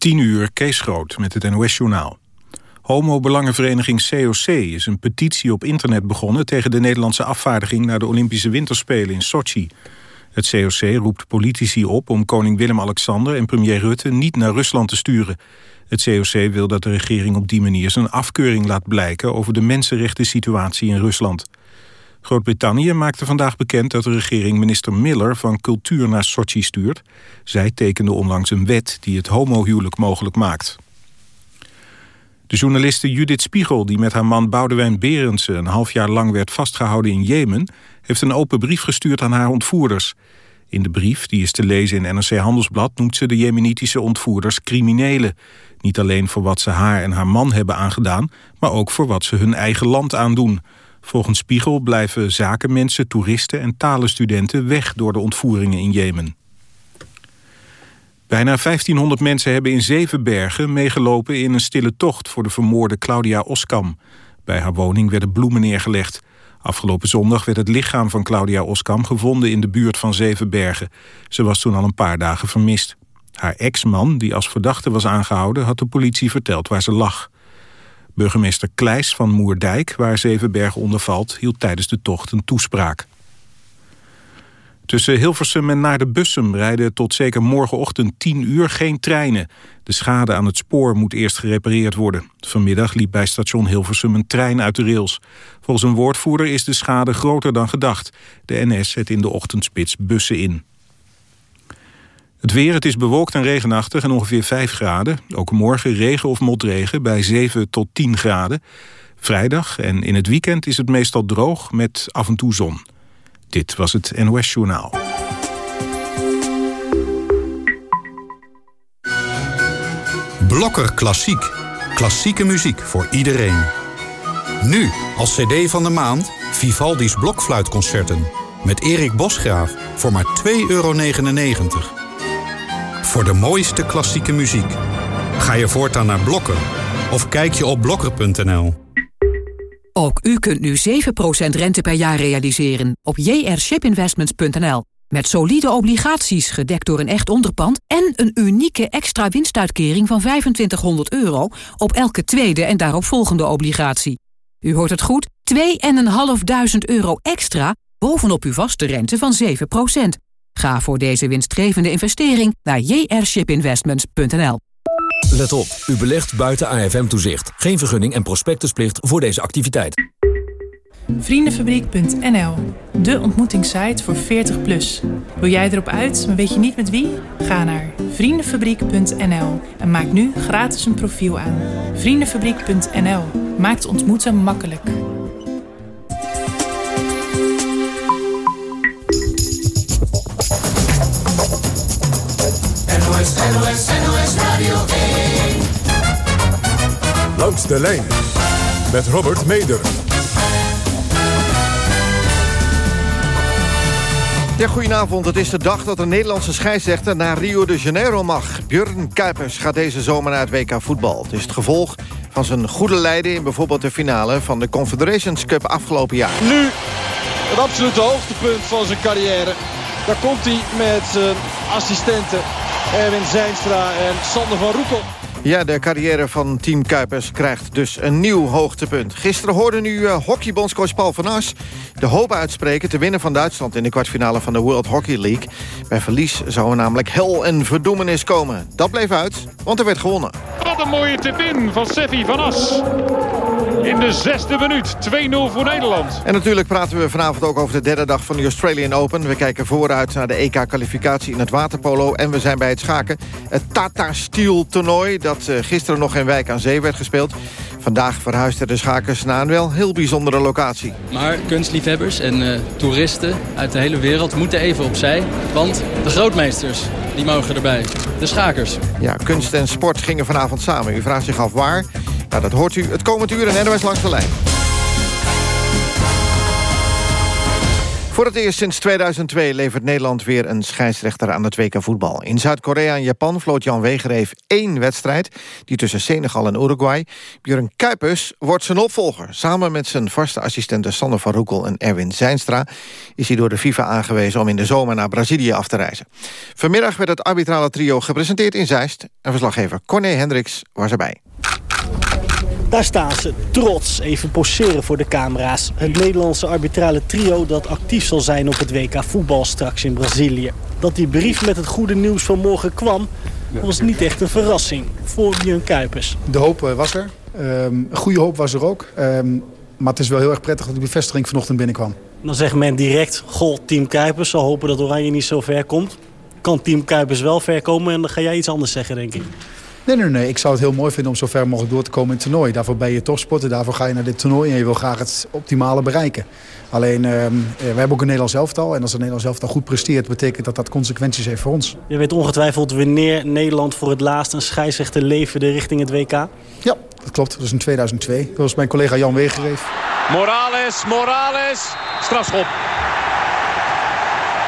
10 uur, Kees Groot met het NOS-journaal. Homo-belangenvereniging COC is een petitie op internet begonnen... tegen de Nederlandse afvaardiging naar de Olympische Winterspelen in Sochi. Het COC roept politici op om koning Willem-Alexander en premier Rutte... niet naar Rusland te sturen. Het COC wil dat de regering op die manier zijn afkeuring laat blijken... over de mensenrechten situatie in Rusland. Groot-Brittannië maakte vandaag bekend dat de regering minister Miller van Cultuur naar Sochi stuurt. Zij tekende onlangs een wet die het homohuwelijk mogelijk maakt. De journaliste Judith Spiegel, die met haar man Boudewijn Berendsen... een half jaar lang werd vastgehouden in Jemen... heeft een open brief gestuurd aan haar ontvoerders. In de brief, die is te lezen in NRC Handelsblad... noemt ze de jemenitische ontvoerders criminelen. Niet alleen voor wat ze haar en haar man hebben aangedaan... maar ook voor wat ze hun eigen land aandoen... Volgens Spiegel blijven zakenmensen, toeristen en talenstudenten weg door de ontvoeringen in Jemen. Bijna 1500 mensen hebben in Zevenbergen meegelopen in een stille tocht voor de vermoorde Claudia Oskam. Bij haar woning werden bloemen neergelegd. Afgelopen zondag werd het lichaam van Claudia Oskam gevonden in de buurt van Zevenbergen. Ze was toen al een paar dagen vermist. Haar ex-man, die als verdachte was aangehouden, had de politie verteld waar ze lag. Burgemeester Kleis van Moerdijk, waar Zevenbergen onder valt... hield tijdens de tocht een toespraak. Tussen Hilversum en naar de Bussum rijden tot zeker morgenochtend 10 uur geen treinen. De schade aan het spoor moet eerst gerepareerd worden. Vanmiddag liep bij station Hilversum een trein uit de rails. Volgens een woordvoerder is de schade groter dan gedacht. De NS zet in de ochtendspits bussen in. Het weer, het is bewolkt en regenachtig en ongeveer 5 graden. Ook morgen regen of motregen bij 7 tot 10 graden. Vrijdag en in het weekend is het meestal droog met af en toe zon. Dit was het NOS Journaal. Blokker Klassiek. Klassieke muziek voor iedereen. Nu, als cd van de maand, Vivaldi's Blokfluitconcerten. Met Erik Bosgraaf voor maar 2,99 euro voor de mooiste klassieke muziek. Ga je voortaan naar Blokker of kijk je op blokker.nl. Ook u kunt nu 7% rente per jaar realiseren op jrshipinvestments.nl. Met solide obligaties gedekt door een echt onderpand... en een unieke extra winstuitkering van 2500 euro... op elke tweede en daarop volgende obligatie. U hoort het goed, 2.500 euro extra bovenop uw vaste rente van 7 Ga voor deze winstgevende investering naar jrshipinvestments.nl. Let op, u belegt buiten AFM-toezicht. Geen vergunning en prospectusplicht voor deze activiteit. Vriendenfabriek.nl, de ontmoetingssite voor 40 plus. Wil jij erop uit, maar weet je niet met wie? Ga naar vriendenfabriek.nl en maak nu gratis een profiel aan. Vriendenfabriek.nl maakt ontmoeten makkelijk. Langs de lijn met Robert Meder. Ja, goedenavond. Het is de dag dat de Nederlandse scheidsrechter naar Rio de Janeiro mag. Björn Kuipers gaat deze zomer naar het WK voetbal. Het is het gevolg van zijn goede leiding in bijvoorbeeld de finale van de Confederations Cup afgelopen jaar. Nu het absolute hoogtepunt van zijn carrière. Daar komt hij met zijn assistenten Erwin Zijnstra en Sander van Roekel. Ja, de carrière van Team Kuipers krijgt dus een nieuw hoogtepunt. Gisteren hoorde nu uh, hockeybondscoach Paul van As de hoop uitspreken... te winnen van Duitsland in de kwartfinale van de World Hockey League. Bij verlies zou er namelijk hel en verdoemenis komen. Dat bleef uit, want er werd gewonnen. Wat een mooie tip-in van Seffi van As. In de zesde minuut, 2-0 voor Nederland. En natuurlijk praten we vanavond ook over de derde dag van de Australian Open. We kijken vooruit naar de EK-kwalificatie in het waterpolo. En we zijn bij het schaken. Het Tata Steel toernooi dat eh, gisteren nog in Wijk aan Zee werd gespeeld. Vandaag verhuisden de schakers naar een wel heel bijzondere locatie. Maar kunstliefhebbers en uh, toeristen uit de hele wereld moeten even opzij. Want de grootmeesters, die mogen erbij. De schakers. Ja, kunst en sport gingen vanavond samen. U vraagt zich af waar. Nou, dat hoort u het komend uur in NOS Langs de Lijn. Voor het eerst sinds 2002 levert Nederland weer een scheidsrechter aan het WK voetbal. In Zuid-Korea en Japan vloot Jan Wegereef één wedstrijd... die tussen Senegal en Uruguay. Björn Kuipers wordt zijn opvolger. Samen met zijn vaste assistenten Sander van Roekel en Erwin Zijnstra... is hij door de FIFA aangewezen om in de zomer naar Brazilië af te reizen. Vanmiddag werd het arbitrale trio gepresenteerd in Zeist... en verslaggever Corné Hendricks was erbij. Daar staan ze, trots, even poseren voor de camera's. Het Nederlandse arbitrale trio dat actief zal zijn op het WK voetbal straks in Brazilië. Dat die brief met het goede nieuws van morgen kwam, was niet echt een verrassing voor Björn Kuipers. De hoop eh, was er. Um, goede hoop was er ook. Um, maar het is wel heel erg prettig dat die bevestiging vanochtend binnenkwam. Dan zegt men direct, goh, team Kuipers zal hopen dat Oranje niet zo ver komt. Kan team Kuipers wel ver komen en dan ga jij iets anders zeggen, denk ik. Nee, nee, nee. Ik zou het heel mooi vinden om zo ver mogelijk door te komen in het toernooi. Daarvoor ben je topsporter, daarvoor ga je naar dit toernooi... en je wil graag het optimale bereiken. Alleen, uh, we hebben ook een Nederlands elftal. En als een Nederlands elftal goed presteert... betekent dat dat consequenties heeft voor ons. Je weet ongetwijfeld wanneer Nederland voor het laatst... een scheidsrechter leverde richting het WK? Ja, dat klopt. Dat is in 2002. Dat was mijn collega Jan Wegereef. Morales, Morales, strafschop.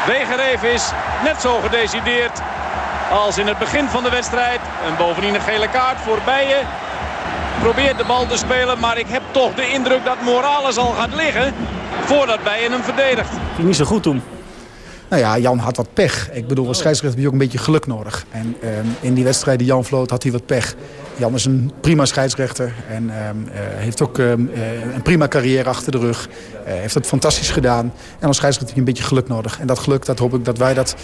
Wegereef is net zo gedecideerd als in het begin van de wedstrijd. En bovendien een gele kaart voor Bijen. Probeert de bal te spelen, maar ik heb toch de indruk dat Morales al gaat liggen voordat Bijen hem verdedigt. Ging niet zo goed toen. Nou ja, Jan had wat pech. Ik bedoel, als scheidsrechter heb je ook een beetje geluk nodig. En ehm, in die wedstrijd die Jan vloot had hij wat pech. Jan is een prima scheidsrechter en ehm, eh, heeft ook ehm, eh, een prima carrière achter de rug. Uh, heeft het fantastisch gedaan. En als scheidsrechter heb je een beetje geluk nodig. En dat geluk, dat hoop ik dat wij dat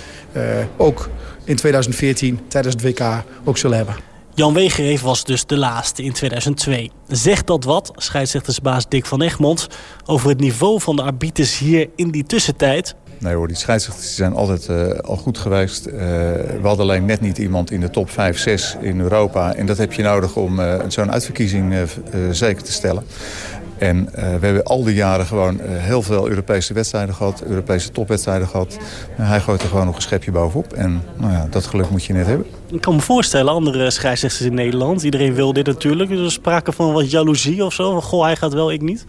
ook in 2014 tijdens het WK ook zullen hebben. Jan Wegereef was dus de laatste in 2002. Zegt dat wat, scheidsrechtersbaas Dick van Egmond... over het niveau van de arbiters hier in die tussentijd? Nee hoor, die scheidsrechters zijn altijd uh, al goed geweest. Uh, we hadden alleen net niet iemand in de top 5, 6 in Europa. En dat heb je nodig om uh, zo'n uitverkiezing zeker te stellen. En we hebben al die jaren gewoon heel veel Europese wedstrijden gehad. Europese topwedstrijden gehad. hij gooit er gewoon nog een schepje bovenop. En nou ja, dat geluk moet je net hebben. Ik kan me voorstellen, andere scheidsrechters in Nederland. Iedereen wil dit natuurlijk. Er is sprake van wat jaloezie of zo. Goh, hij gaat wel, ik niet.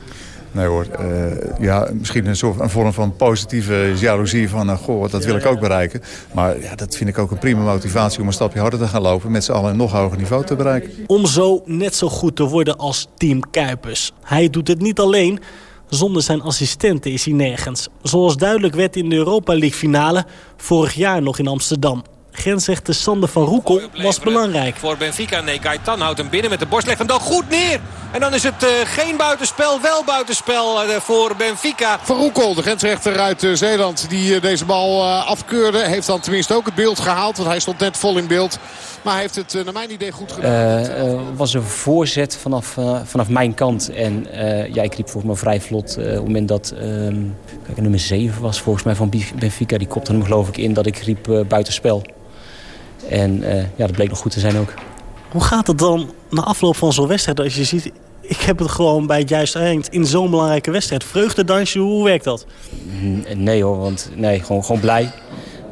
Nee hoor, uh, ja, misschien een, soort, een vorm van positieve jaloezie van... Uh, goh, dat wil ik ook bereiken. Maar ja, dat vind ik ook een prima motivatie om een stapje harder te gaan lopen... met z'n allen een nog hoger niveau te bereiken. Om zo net zo goed te worden als Team Kuipers. Hij doet het niet alleen... Zonder zijn assistenten is hij nergens. Zoals duidelijk werd in de Europa League finale vorig jaar nog in Amsterdam grensrechter Sander van Roekel was belangrijk. Voor Benfica, nee, Gaetan houdt hem binnen met de borst. Legt hem dan goed neer. En dan is het uh, geen buitenspel, wel buitenspel uh, voor Benfica. Van Roekel, de grensrechter uit uh, Zeeland, die uh, deze bal afkeurde. Heeft dan tenminste ook het beeld gehaald, want hij stond net vol in beeld. Maar hij heeft het naar mijn idee goed gedaan. Het was een voorzet vanaf, vanaf mijn kant. En ja, ik riep volgens mij vrij vlot op het moment dat... Ehm, kijk, nummer 7 was volgens mij van Benfica. Die kopte hem geloof ik in dat ik riep buitenspel. En uh, ja, dat bleek nog goed te zijn ook. Hoe gaat het dan na afloop van zo'n wedstrijd als je ziet... ik heb het gewoon bij het juiste eind in zo'n belangrijke wedstrijd. Vreugdedansje, hoe werkt dat? Nee hoor, want nee, gewoon, gewoon blij.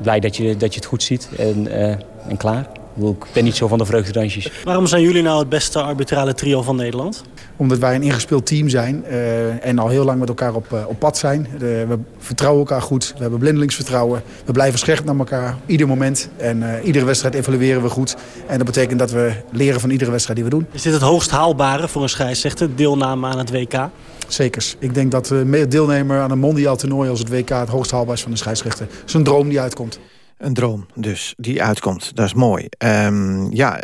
Blij dat je, dat je het goed ziet en, uh, en klaar. Ik ben niet zo van de vreugdedansjes. Waarom zijn jullie nou het beste arbitrale trio van Nederland? Omdat wij een ingespeeld team zijn uh, en al heel lang met elkaar op, uh, op pad zijn. De, we vertrouwen elkaar goed, we hebben blindelingsvertrouwen. We blijven scherp naar elkaar, ieder moment. En uh, iedere wedstrijd evalueren we goed. En dat betekent dat we leren van iedere wedstrijd die we doen. Is dit het hoogst haalbare voor een scheidsrechter, deelname aan het WK? Zekers. Ik denk dat uh, deelnemer aan een mondiaal toernooi als het WK... het hoogst haalbaar is van de scheidsrechter. Het is een droom die uitkomt. Een droom dus, die uitkomt. Dat is mooi. Um, ja,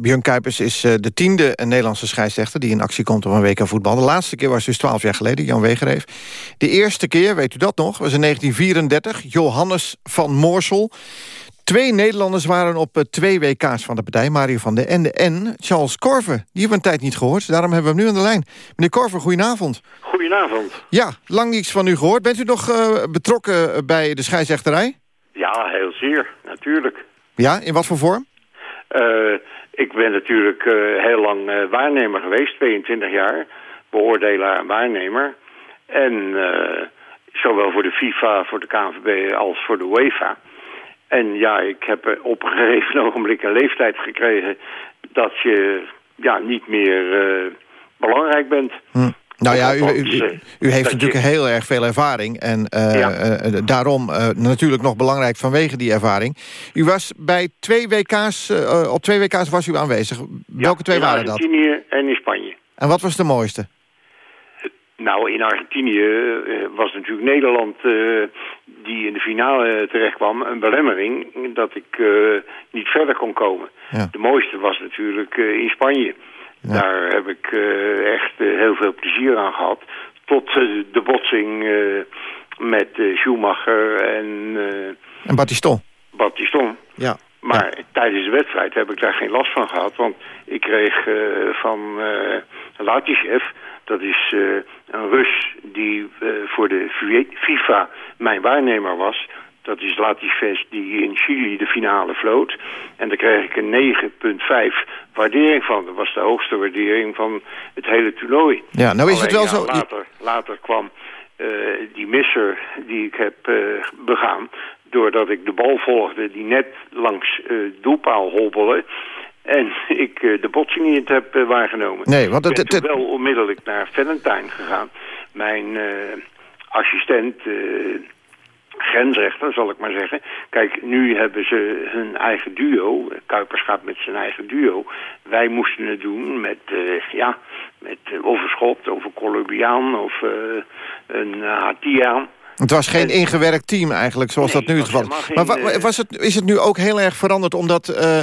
Björn Kuipers is uh, de tiende Nederlandse scheidsrechter... die in actie komt op een WK voetbal. De laatste keer was dus twaalf jaar geleden, Jan Wegereef. De eerste keer, weet u dat nog, was in 1934. Johannes van Moorsel. Twee Nederlanders waren op uh, twee WK's van de partij. Mario van der Ende en Charles Korver. Die hebben we een tijd niet gehoord, daarom hebben we hem nu aan de lijn. Meneer Korver, goedenavond. Goedenavond. Ja, lang niets van u gehoord. Bent u nog uh, betrokken bij de scheidsrechterij? Ja, heel zeer, natuurlijk. Ja, in wat voor vorm? Uh, ik ben natuurlijk uh, heel lang uh, waarnemer geweest, 22 jaar. Beoordelaar en waarnemer. En zowel voor de FIFA, voor de KNVB als voor de UEFA. En ja, ik heb op een gegeven ogenblik een leeftijd gekregen... dat je ja, niet meer belangrijk bent. Hm. Nou ja, u, u, u heeft natuurlijk je- heel erg veel ervaring. En eh, Ja. eh, eh, daarom natuurlijk nog belangrijk vanwege die ervaring. U was bij twee WK's, op twee WK's was u aanwezig. Welke twee in waren dat? Argentinië en in Spanje. En wat was de mooiste? Nou, in Argentinië was natuurlijk Nederland die in de finale terecht kwam een belemmering dat ik niet verder kon komen. Ja. De mooiste was natuurlijk in Spanje. Daar heb ik eh, echt eh, heel veel plezier aan gehad. Tot eh, de botsing met Schumacher en En Battiston? Battiston. Ja. Maar tijdens de wedstrijd heb ik daar geen last van gehad. Want ik kreeg van uh, Latishev, dat is een Rus die voor de FIFA mijn waarnemer was. Dat is Latishev die in Chili de finale floot. En daar kreeg ik een 9,5 waardering van. Dat was de hoogste waardering van het hele toernooi. Ja, nou is Alleen, het wel ja, zo... Later, later kwam uh, die misser die ik heb uh, begaan... doordat ik de bal volgde die net langs uh, doelpaal hobbelde... en ik de botsing niet heb waargenomen. Nee, want ik het, ben toen wel onmiddellijk naar Valentijn gegaan. Mijn uh, assistent, grensrechter zal ik maar zeggen. Kijk, nu hebben ze hun eigen duo. Kuipers gaat met zijn eigen duo. Wij moesten het doen met, ja, met overschot of een Colombiaan of een Hatiaan. Het was geen ingewerkt team eigenlijk, zoals nee, dat nu het geval is. Maar wa was het, is het nu ook heel erg veranderd? Omdat uh,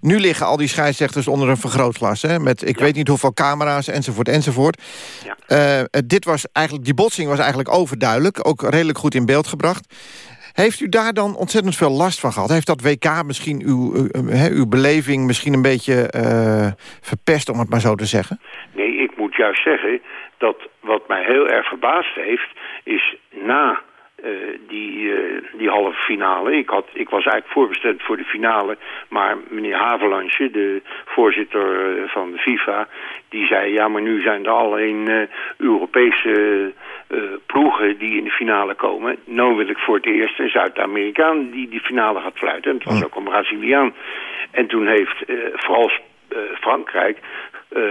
nu liggen al die scheidsrechters onder een vergrootglas. Hè, met ik ja. weet niet hoeveel camera's enzovoort enzovoort. Ja. Uh, dit was eigenlijk, die botsing was eigenlijk overduidelijk. Ook redelijk goed in beeld gebracht. Heeft u daar dan ontzettend veel last van gehad? Heeft dat WK misschien uw, uw, uw beleving misschien een beetje uh, verpest, om het maar zo te zeggen? Nee, ik moet juist zeggen dat wat mij heel erg verbaasd heeft... is na uh, die, uh, die halve finale... Ik, had, ik was eigenlijk voorbestemd voor de finale... maar meneer Havelange, de voorzitter uh, van de FIFA... die zei, ja, maar nu zijn er alleen Europese ploegen die in de finale komen. Nou wil ik voor het eerst een Zuid-Amerikaan die die finale gaat fluiten. En het was ook een Braziliaan. En toen heeft vooral Frankrijk uh,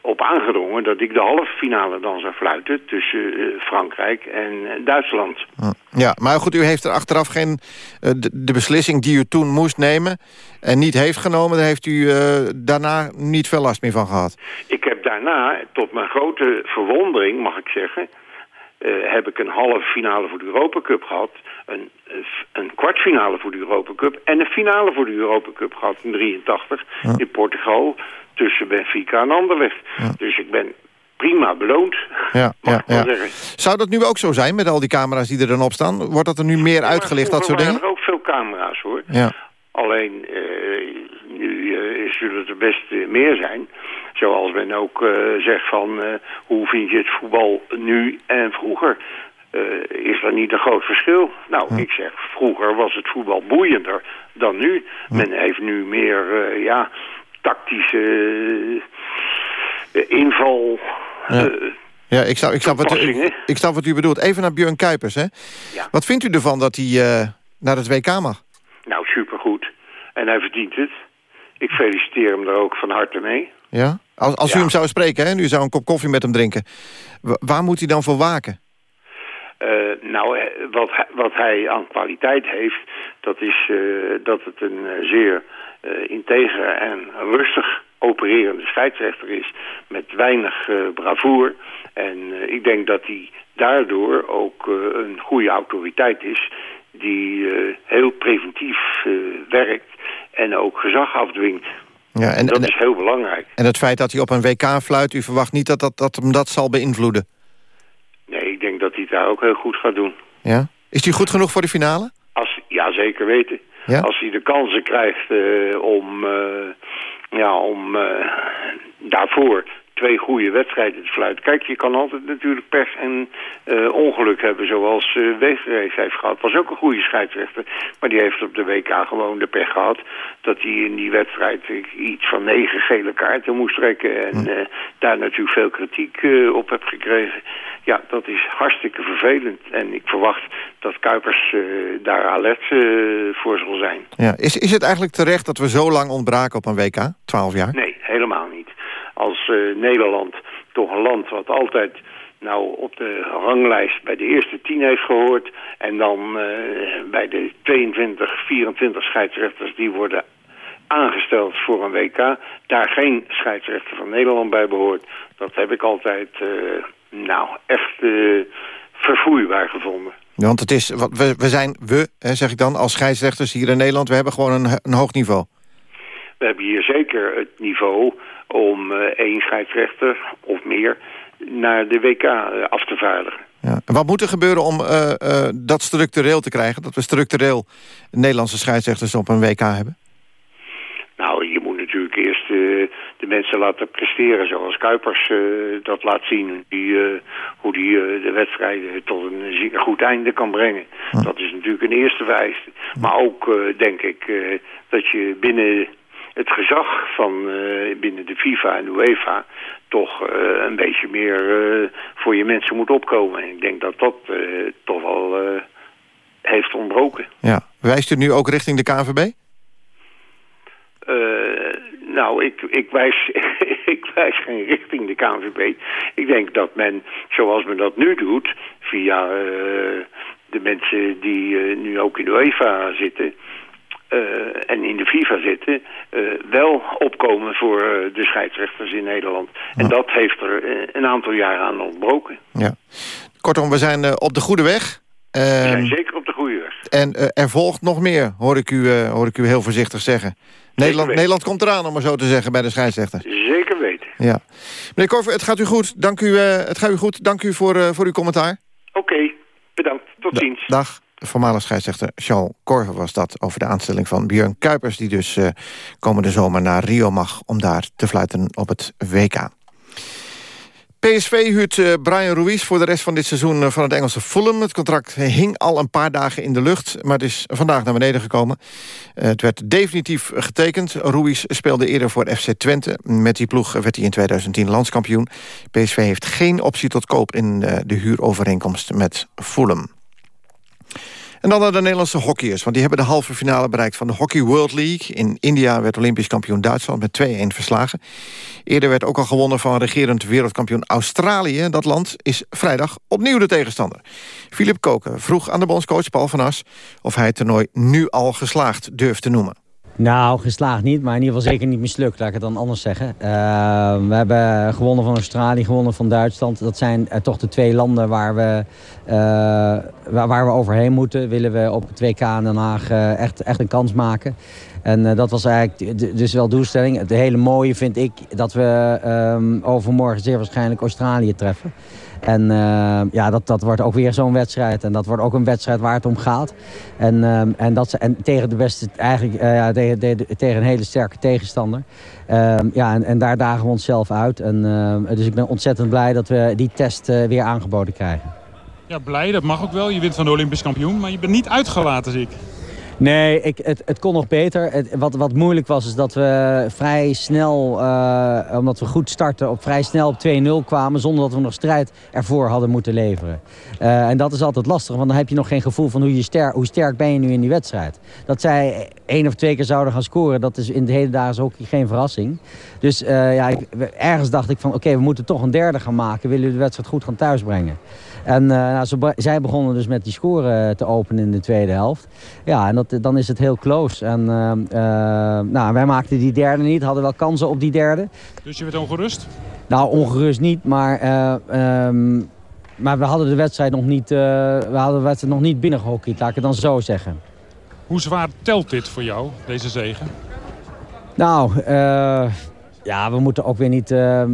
op aangedrongen dat ik de halve finale dan zou fluiten tussen uh, Frankrijk en uh, Duitsland. Ja, maar goed, u heeft er achteraf geen de, de, beslissing die u toen moest nemen en niet heeft genomen, daar heeft u daarna niet veel last meer van gehad. Ik heb daarna, tot mijn grote verwondering mag ik zeggen, heb ik een halve finale voor de Europa Cup gehad, een, een kwartfinale voor de Europa Cup en een finale voor de Europa Cup gehad in 83 ja. in Portugal tussen Benfica en Anderlecht. Ja. Dus ik ben prima beloond, ja, ja. Zou dat nu ook zo zijn met al die camera's die er dan op staan? Wordt dat er nu meer uitgelicht, dat soort dingen? Er ook veel camera's, hoor. Ja. Alleen, uh, nu uh, zullen het er best uh, meer zijn. Zoals men ook zegt van, hoe vind je het voetbal nu en vroeger? is er niet een groot verschil? Nou, hm. ik zeg, vroeger was het voetbal boeiender dan nu. Hm. Men heeft nu meer, ja tactische uh, inval. Ja. Ja, ik snap, ik, snap wat, ik, snap wat u bedoelt. Even naar Björn Kuipers. Hè? Ja. Wat vindt u ervan dat hij uh, naar het WK mag? Nou, supergoed. En hij verdient het. Ik feliciteer hem er ook van harte mee. Ja? Als, als ja. u hem zou spreken hè, en u zou een kop koffie met hem drinken... waar moet hij dan voor waken? Uh, nou, wat, wat hij aan kwaliteit heeft... dat is dat het een zeer integer en rustig opererende scheidsrechter is met weinig uh, bravoer. En uh, ik denk dat hij daardoor ook een goede autoriteit is die heel preventief werkt en ook gezag afdwingt. Ja, en, dat en, is heel belangrijk. En het feit dat hij op een WK fluit, u verwacht niet dat, dat, dat hem dat zal beïnvloeden? Nee, ik denk dat hij het daar ook heel goed gaat doen. Ja? Is hij goed genoeg voor de finale? Als, ja, zeker weten. Als hij de kansen krijgt uh, om, uh, ja, om uh, daarvoor twee goede wedstrijden te fluiten. Kijk, je kan altijd natuurlijk pech en ongeluk hebben, zoals uh, Wegerees heeft gehad. Was ook een goede scheidsrechter, maar die heeft op de WK gewoon de pech gehad... dat hij in die wedstrijd iets van negen gele kaarten moest trekken... en hm. daar natuurlijk veel kritiek op heb gekregen. Ja, dat is hartstikke vervelend. En ik verwacht dat Kuipers daar alert voor zal zijn. Ja. Is, is het eigenlijk terecht dat we zo lang ontbraken op een WK? 12 jaar? Nee, helemaal niet. Als uh, Nederland toch een land wat altijd nou op de ranglijst bij de eerste tien heeft gehoord. En dan uh, bij de 22, 24 scheidsrechters die worden aangesteld voor een WK. Daar geen scheidsrechter van Nederland bij behoort. Dat heb ik altijd, uh, nou, echt uh, vervoerbaar gevonden. Want het is, we, we zijn, we, zeg ik dan, als scheidsrechters hier in Nederland... we hebben gewoon een, een hoog niveau. We hebben hier zeker het niveau om uh, één scheidsrechter of meer naar de WK af te vaardigen. Ja. En wat moet er gebeuren om uh, uh, dat structureel te krijgen? Dat we structureel Nederlandse scheidsrechters op een WK hebben? Nou, je moet natuurlijk eerst uh, de mensen laten presteren zoals Kuipers dat laat zien. Die, hoe die de wedstrijden tot een goed einde kan brengen. Hm. Dat is natuurlijk een eerste vereiste. Maar ook denk ik dat je binnen het gezag van uh, binnen de FIFA en de UEFA toch uh, een beetje meer uh, voor je mensen moet opkomen. En ik denk dat dat toch wel heeft ontbroken. Ja. Wijst u nu ook richting de KNVB? nou, ik, ik, wijs, ik wijs geen richting de KNVB. Ik denk dat men, zoals men dat nu doet, via de mensen die nu ook in de UEFA zitten uh, en in de FIFA zitten, uh, wel opkomen voor uh, de scheidsrechters in Nederland. Ja. En dat heeft er een aantal jaren aan ontbroken. Ja. Kortom, we zijn op de goede weg. we zijn zeker op de goede weg. En er volgt nog meer, hoor ik u, hoor ik u heel voorzichtig zeggen. Nederland, Nederland komt eraan, om maar zo te zeggen, bij de scheidsrechter. Zeker weten. Ja. Meneer Korver, het gaat u goed. Dank u, het gaat u goed. Dank u voor, voor uw commentaar. Oké, okay. bedankt. Tot ziens. Dag voormalig scheidsrechter Charles Corver was dat... over de aanstelling van Björn Kuipers... die dus uh, komende zomer naar Rio mag om daar te fluiten op het WK. PSV huurt uh, Brian Ruiz voor de rest van dit seizoen uh, van het Engelse Fulham. Het contract hing al een paar dagen in de lucht, maar het is vandaag naar beneden gekomen. Het werd definitief getekend. Ruiz speelde eerder voor FC Twente. Met die ploeg werd hij in 2010 landskampioen. PSV heeft geen optie tot koop in de huurovereenkomst met Fulham. En dan naar de Nederlandse hockeyers, want die hebben de halve finale bereikt van de Hockey World League. In India werd Olympisch kampioen Duitsland met 2-1 verslagen. Eerder werd ook al gewonnen van regerend wereldkampioen Australië. Dat land is vrijdag opnieuw de tegenstander. Filip Koken vroeg aan de bondscoach Paul van As... of hij het toernooi nu al geslaagd durft te noemen. Nou, geslaagd niet, maar in ieder geval zeker niet mislukt, laat ik het dan anders zeggen. Uh, we hebben gewonnen van Australië, gewonnen van Duitsland. Dat zijn uh, toch de twee landen waar we, uh, waar, we overheen moeten. Willen we op het WK in Den Haag echt, echt een kans maken. En dat was eigenlijk dus wel doelstelling. Het hele mooie vind ik dat we ehm, overmorgen zeer waarschijnlijk Australië treffen. En uh, ja, dat, dat wordt ook weer zo'n wedstrijd. En dat wordt ook een wedstrijd waar het om gaat. En, uh, en, dat, en tegen de beste, eigenlijk uh, ja, tegen, tegen, een hele sterke tegenstander. Ehm, ja, en, en, daar dagen we onszelf uit. En, dus ik ben ontzettend blij dat we die test eh, weer aangeboden krijgen. Ja, blij, dat mag ook wel. Je wint van de Olympisch kampioen, maar je bent niet uitgelaten, zie ik. Nee, ik, het, het kon nog beter. Het, wat, wat moeilijk was, is dat we vrij snel, uh, omdat we goed starten, op vrij snel op 2-0 kwamen... zonder dat we nog strijd ervoor hadden moeten leveren. Uh, en dat is altijd lastig, want dan heb je nog geen gevoel van hoe, je ster hoe sterk ben je nu in die wedstrijd. Dat zij één of twee keer zouden gaan scoren, dat is in de hele dagen ook geen verrassing. Dus uh, ja, ik, ergens dacht ik van, oké, we moeten toch een derde gaan maken. Willen we de wedstrijd goed gaan thuisbrengen. En nou, ze, zij begonnen dus met die score te openen in de tweede helft. Ja, en dat dan is het heel close. En uh, uh, nou, wij maakten die derde niet, hadden wel kansen op die derde. Dus je werd ongerust? Nou, ongerust niet, maar... Um, maar we hadden de wedstrijd nog niet, we hadden de wedstrijd nog niet binnengehockeyd, laat ik het dan zo zeggen. Hoe zwaar telt dit voor jou, deze zegen? Nou, ja, we moeten ook weer niet ehm,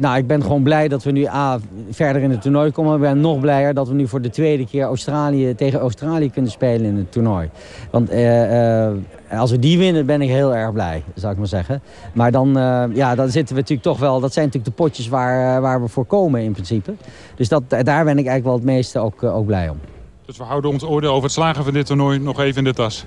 nou, ik ben gewoon blij dat we nu A, verder in het toernooi komen. Ik ben nog blijer dat we nu voor de tweede keer Australië, tegen Australië kunnen spelen in het toernooi. Want uh, uh, als we die winnen, ben ik heel erg blij, zou ik maar zeggen. Maar dan, uh, ja, dan zitten we natuurlijk toch wel... Dat zijn natuurlijk de potjes waar, waar we voor komen in principe. Dus dat, daar ben ik eigenlijk wel het meeste ook, ook blij om. Dus we houden ons oordeel over het slagen van dit toernooi nog even in de tas?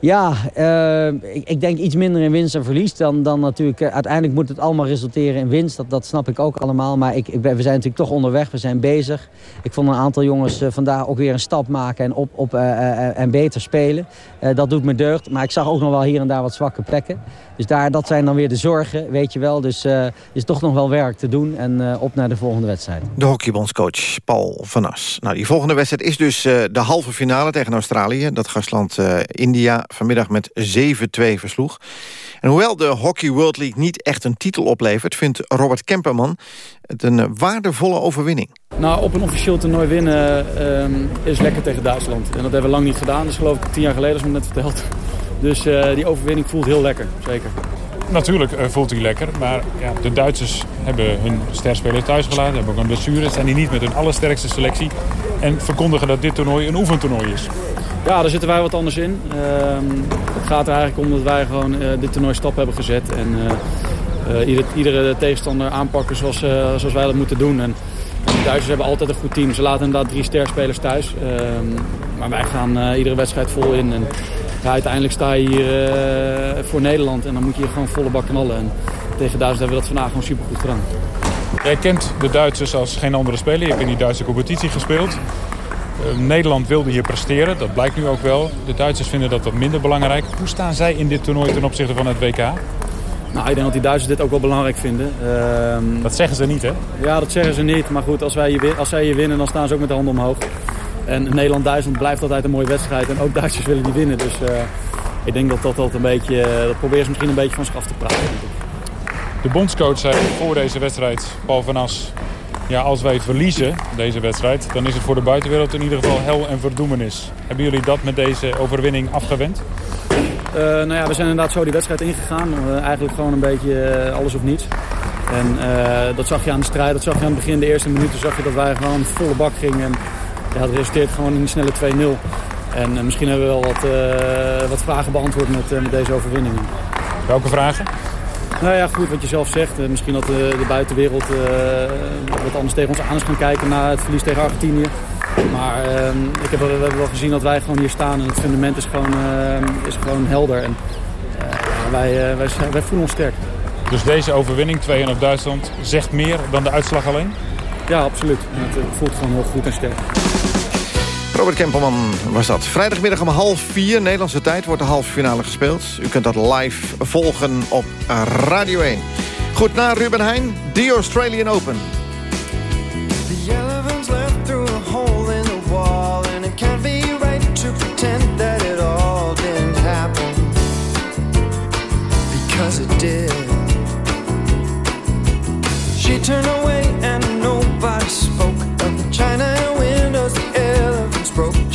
Ja, uh, ik, ik, denk iets minder in winst en verlies. Dan, dan natuurlijk, uh, uiteindelijk moet het allemaal resulteren in winst. Dat, dat snap ik ook allemaal. Maar ik, we zijn natuurlijk toch onderweg. We zijn bezig. Ik vond een aantal jongens uh, vandaag ook weer een stap maken en, op, op, en beter spelen. dat doet me deugd. Maar ik zag ook nog wel hier en daar wat zwakke plekken. Dus daar, dat zijn dan weer de zorgen, weet je wel. Dus er is toch nog wel werk te doen. En op naar de volgende wedstrijd. De hockeybondscoach Paul van As. Nou, die volgende wedstrijd is dus de halve finale tegen Australië. Dat gastland India vanmiddag met 7-2 versloeg. En hoewel de Hockey World League niet echt een titel oplevert... vindt Robert Kemperman het een waardevolle overwinning. Nou, op een officieel toernooi winnen uh, is lekker tegen Duitsland. En dat hebben we lang niet gedaan. Dat is geloof ik tien jaar geleden, als ik net verteld. Dus uh, die overwinning voelt heel lekker, zeker. Natuurlijk uh, voelt hij lekker, maar ja, de Duitsers hebben hun sterspeler thuis gelaten. Hebben ook een blessure, zijn die niet met hun allersterkste selectie. En verkondigen dat dit toernooi een oefentoernooi is. Ja, daar zitten wij wat anders in. Uh, het gaat er eigenlijk om dat wij gewoon uh, dit toernooi stap hebben gezet. En uh, ieder, iedere tegenstander aanpakken zoals, zoals wij dat moeten doen. En de Duitsers hebben altijd een goed team. Ze laten inderdaad drie sterspelers thuis. Ehm, maar wij gaan iedere wedstrijd vol in. En ja, uiteindelijk sta je hier voor Nederland. En dan moet je hier gewoon volle bak knallen. En tegen Duitsland hebben we dat vandaag gewoon supergoed gedaan. Jij kent de Duitsers als geen andere speler. Je hebt in die Duitse competitie gespeeld. Eh, Nederland wilde hier presteren, dat blijkt nu ook wel. De Duitsers vinden dat wat minder belangrijk. Hoe staan zij in dit toernooi ten opzichte van het WK? Nou, ik denk dat die Duitsers dit ook wel belangrijk vinden. Uh, dat zeggen ze niet, hè? Ja, dat zeggen ze niet. Maar goed, als, wij hier, als zij hier winnen, dan staan ze ook met de handen omhoog. En Nederland-Duitsland blijft altijd een mooie wedstrijd. En ook Duitsers willen die winnen. Dus uh, ik denk dat dat, dat een beetje... Dat proberen ze misschien een beetje van zich af te praten. De bondscoach zei voor deze wedstrijd, Paul van As... Ja, als wij verliezen, deze wedstrijd, dan is het voor de buitenwereld in ieder geval hel en verdoemenis. Hebben jullie dat met deze overwinning afgewend? Uh, nou ja, we zijn inderdaad zo die wedstrijd ingegaan. Uh, eigenlijk gewoon een beetje uh, alles of niets. En dat zag je aan de strijd, dat zag je aan het begin, de eerste minuten, zag je dat wij gewoon volle bak gingen. En ja, dat resulteert gewoon in een snelle 2-0. En misschien hebben we wel wat, wat vragen beantwoord met, met deze overwinningen. Welke vragen? Nou ja, goed, wat je zelf zegt. Eh, misschien dat de, de buitenwereld uh, wat anders tegen ons aan is gaan kijken na het verlies tegen Argentinië. Maar uh, ik heb, we hebben wel gezien dat wij gewoon hier staan en het fundament is gewoon, uh, is gewoon helder. En wij, wij, wij voelen ons sterk. Dus deze overwinning, 2-1 op Duitsland, zegt meer dan de uitslag alleen? Ja, absoluut. Het voelt gewoon heel goed en sterk. Robert Kempelman was dat. Vrijdagmiddag om half vier, Nederlandse tijd, wordt de halve finale gespeeld. U kunt dat live volgen op Radio 1. Goed, naar Ruben Heijn, The Australian Open.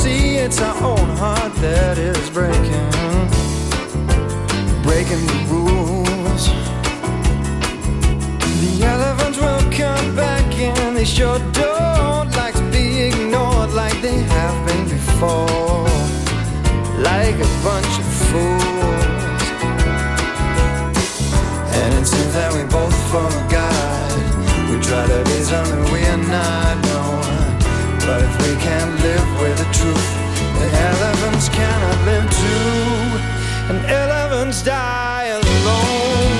see it's our own heart that is breaking. Breaking the rules. The elephants will come back and they sure don't like to be ignored like they have been before. Like a bunch of fools. And it seems that we both forgot. We try to be something we are not But if we can't live with the truth The elephants cannot live too. And elephants die alone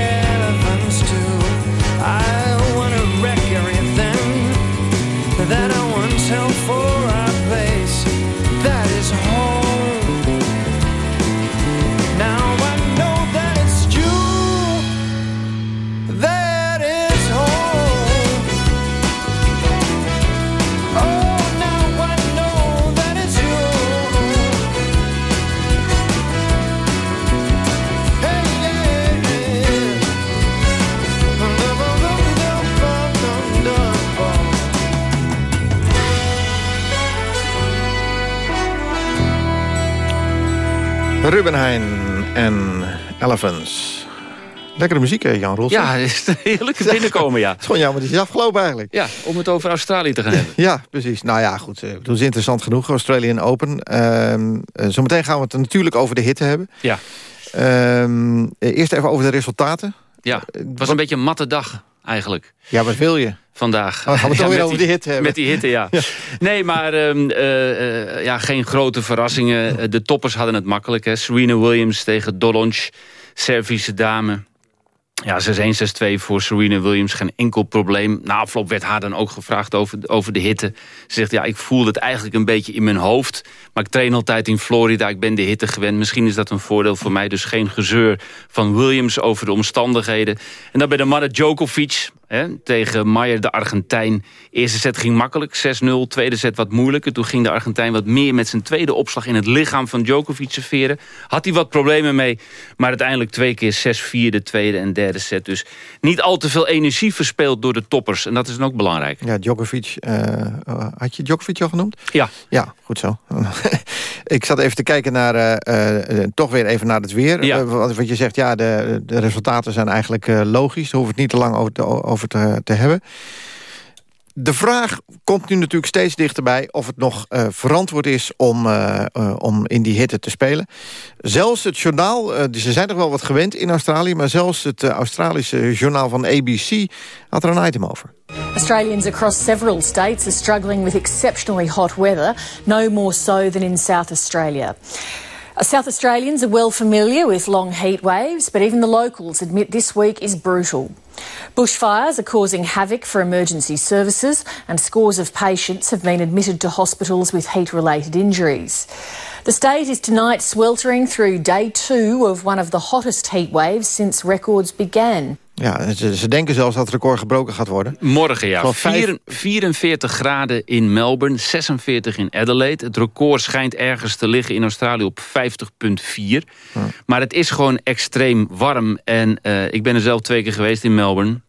Ruben Heijn en Elephants. Lekkere muziek, hè, Jan Roels. Ja, het is een heerlijke binnenkomen, ja. Het is gewoon jammer, het is afgelopen eigenlijk. Ja, om het over Australië te gaan hebben. Ja, precies. Nou ja, goed. eh, Dat is interessant genoeg, Australian Open. Ehm, eh, zometeen gaan we het natuurlijk over de hitte hebben. Ja. Ehm, eh, eerst even over de resultaten. Ja, het was een beetje een matte dag eigenlijk. Ja, wat wil je? Vandaag. Oh, we het Ja, toch weer met over die- de hitte hebben. Met die hitte, ja. Nee, maar ehm, eh, eh, ja, geen grote verrassingen. De toppers hadden het makkelijk. Hè. Serena Williams tegen Dolonch, Servische dame. Ja, 6-1, 6-2 voor Serena Williams. Geen enkel probleem. Na afloop werd haar dan ook gevraagd over, over de hitte. Ze zegt, ja, ik voelde het eigenlijk een beetje in mijn hoofd. Maar ik train altijd in Florida. Ik ben de hitte gewend. Misschien is dat een voordeel voor mij. Dus geen gezeur van Williams over de omstandigheden. En dan bij de mannen Djokovic hè, tegen Maier, de Argentijn. Eerste set ging makkelijk, 6-0. Tweede set wat moeilijker. Toen ging de Argentijn wat meer met zijn tweede opslag... in het lichaam van Djokovic serveren. Had hij wat problemen mee. Maar uiteindelijk twee keer 6-4 de tweede en derde set. Dus niet al te veel energie verspeeld door de toppers. En dat is dan ook belangrijk. Ja, Djokovic. eh, eh, had je Djokovic al genoemd? Ja. Ja, goed zo. ik zat even te kijken naar, eh, eh, toch weer even naar het weer. Ja. Wat, je zegt, ja, de, de resultaten zijn eigenlijk logisch. Daar we het niet te lang over te, over te, te hebben. De vraag komt nu natuurlijk steeds dichterbij... of het nog eh, verantwoord is om, eh, eh, om in die hitte te spelen. Zelfs het journaal, ze zijn er wel wat gewend in Australië... maar zelfs het Australische journaal van ABC had er een item over. Australians across several states are struggling with exceptionally hot weather, no more so than in South Australia. South Australians are well familiar with long heat waves, but even the locals admit this week is brutal. Bushfires are causing havoc for emergency services, and scores of patients have been admitted to hospitals with heat related injuries. The state is tonight sweltering through day two of one of the hottest heat waves since records began. Ja, ze, ze denken zelfs dat het record gebroken gaat worden. Morgen ja. Van vijf- Vier- 44 graden in Melbourne, 46 in Adelaide. Het record schijnt ergens te liggen in Australië op 50,4. Maar het is gewoon extreem warm. En eh, ik ben er zelf twee keer geweest in Melbourne.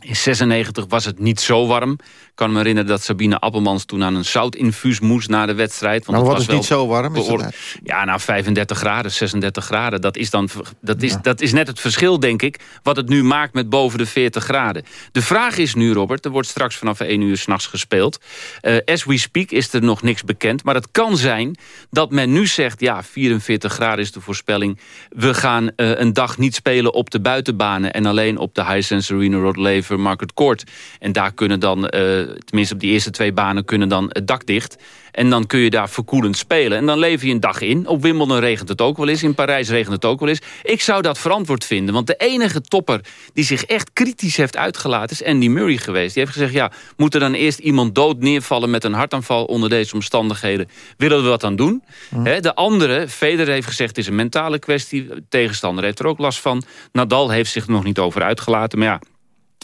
In 96 was het niet zo warm. Ik kan me herinneren dat Sabine Appelmans toen aan een zoutinfuus moest na de wedstrijd. Maar het wat was is wel niet zo warm? Is dat- ja, nou 35 graden, 36 graden. Dat is, dan, dat, is, dat is net het verschil, denk ik, wat het nu maakt met boven de 40 graden. De vraag is nu, Robert, er wordt straks vanaf 1 uur s'nachts gespeeld. Eh, as we speak is er nog niks bekend. Maar het kan zijn dat men nu zegt, ja, 44 graden is de voorspelling. We gaan eh, een dag niet spelen op de buitenbanen... en alleen op de Hisense Arena, Rod Laver, Market Court. En daar kunnen dan, eh, tenminste op die eerste twee banen... kunnen dan het dak dicht. En dan kun je daar verkoelend spelen. En dan lever je een dag in. Op Wimbledon regent het ook wel eens. In Parijs regent het ook wel eens. Ik zou dat verantwoord vinden. Want de enige topper die zich echt kritisch heeft uitgelaten... is Andy Murray geweest. Die heeft gezegd, ja, moet er dan eerst iemand dood neervallen... met een hartaanval onder deze omstandigheden? Willen we wat aan doen? Hè, de andere, Federer heeft gezegd, het is een mentale kwestie. Tegenstander heeft er ook last van. Nadal heeft zich er nog niet over uitgelaten. Maar ja,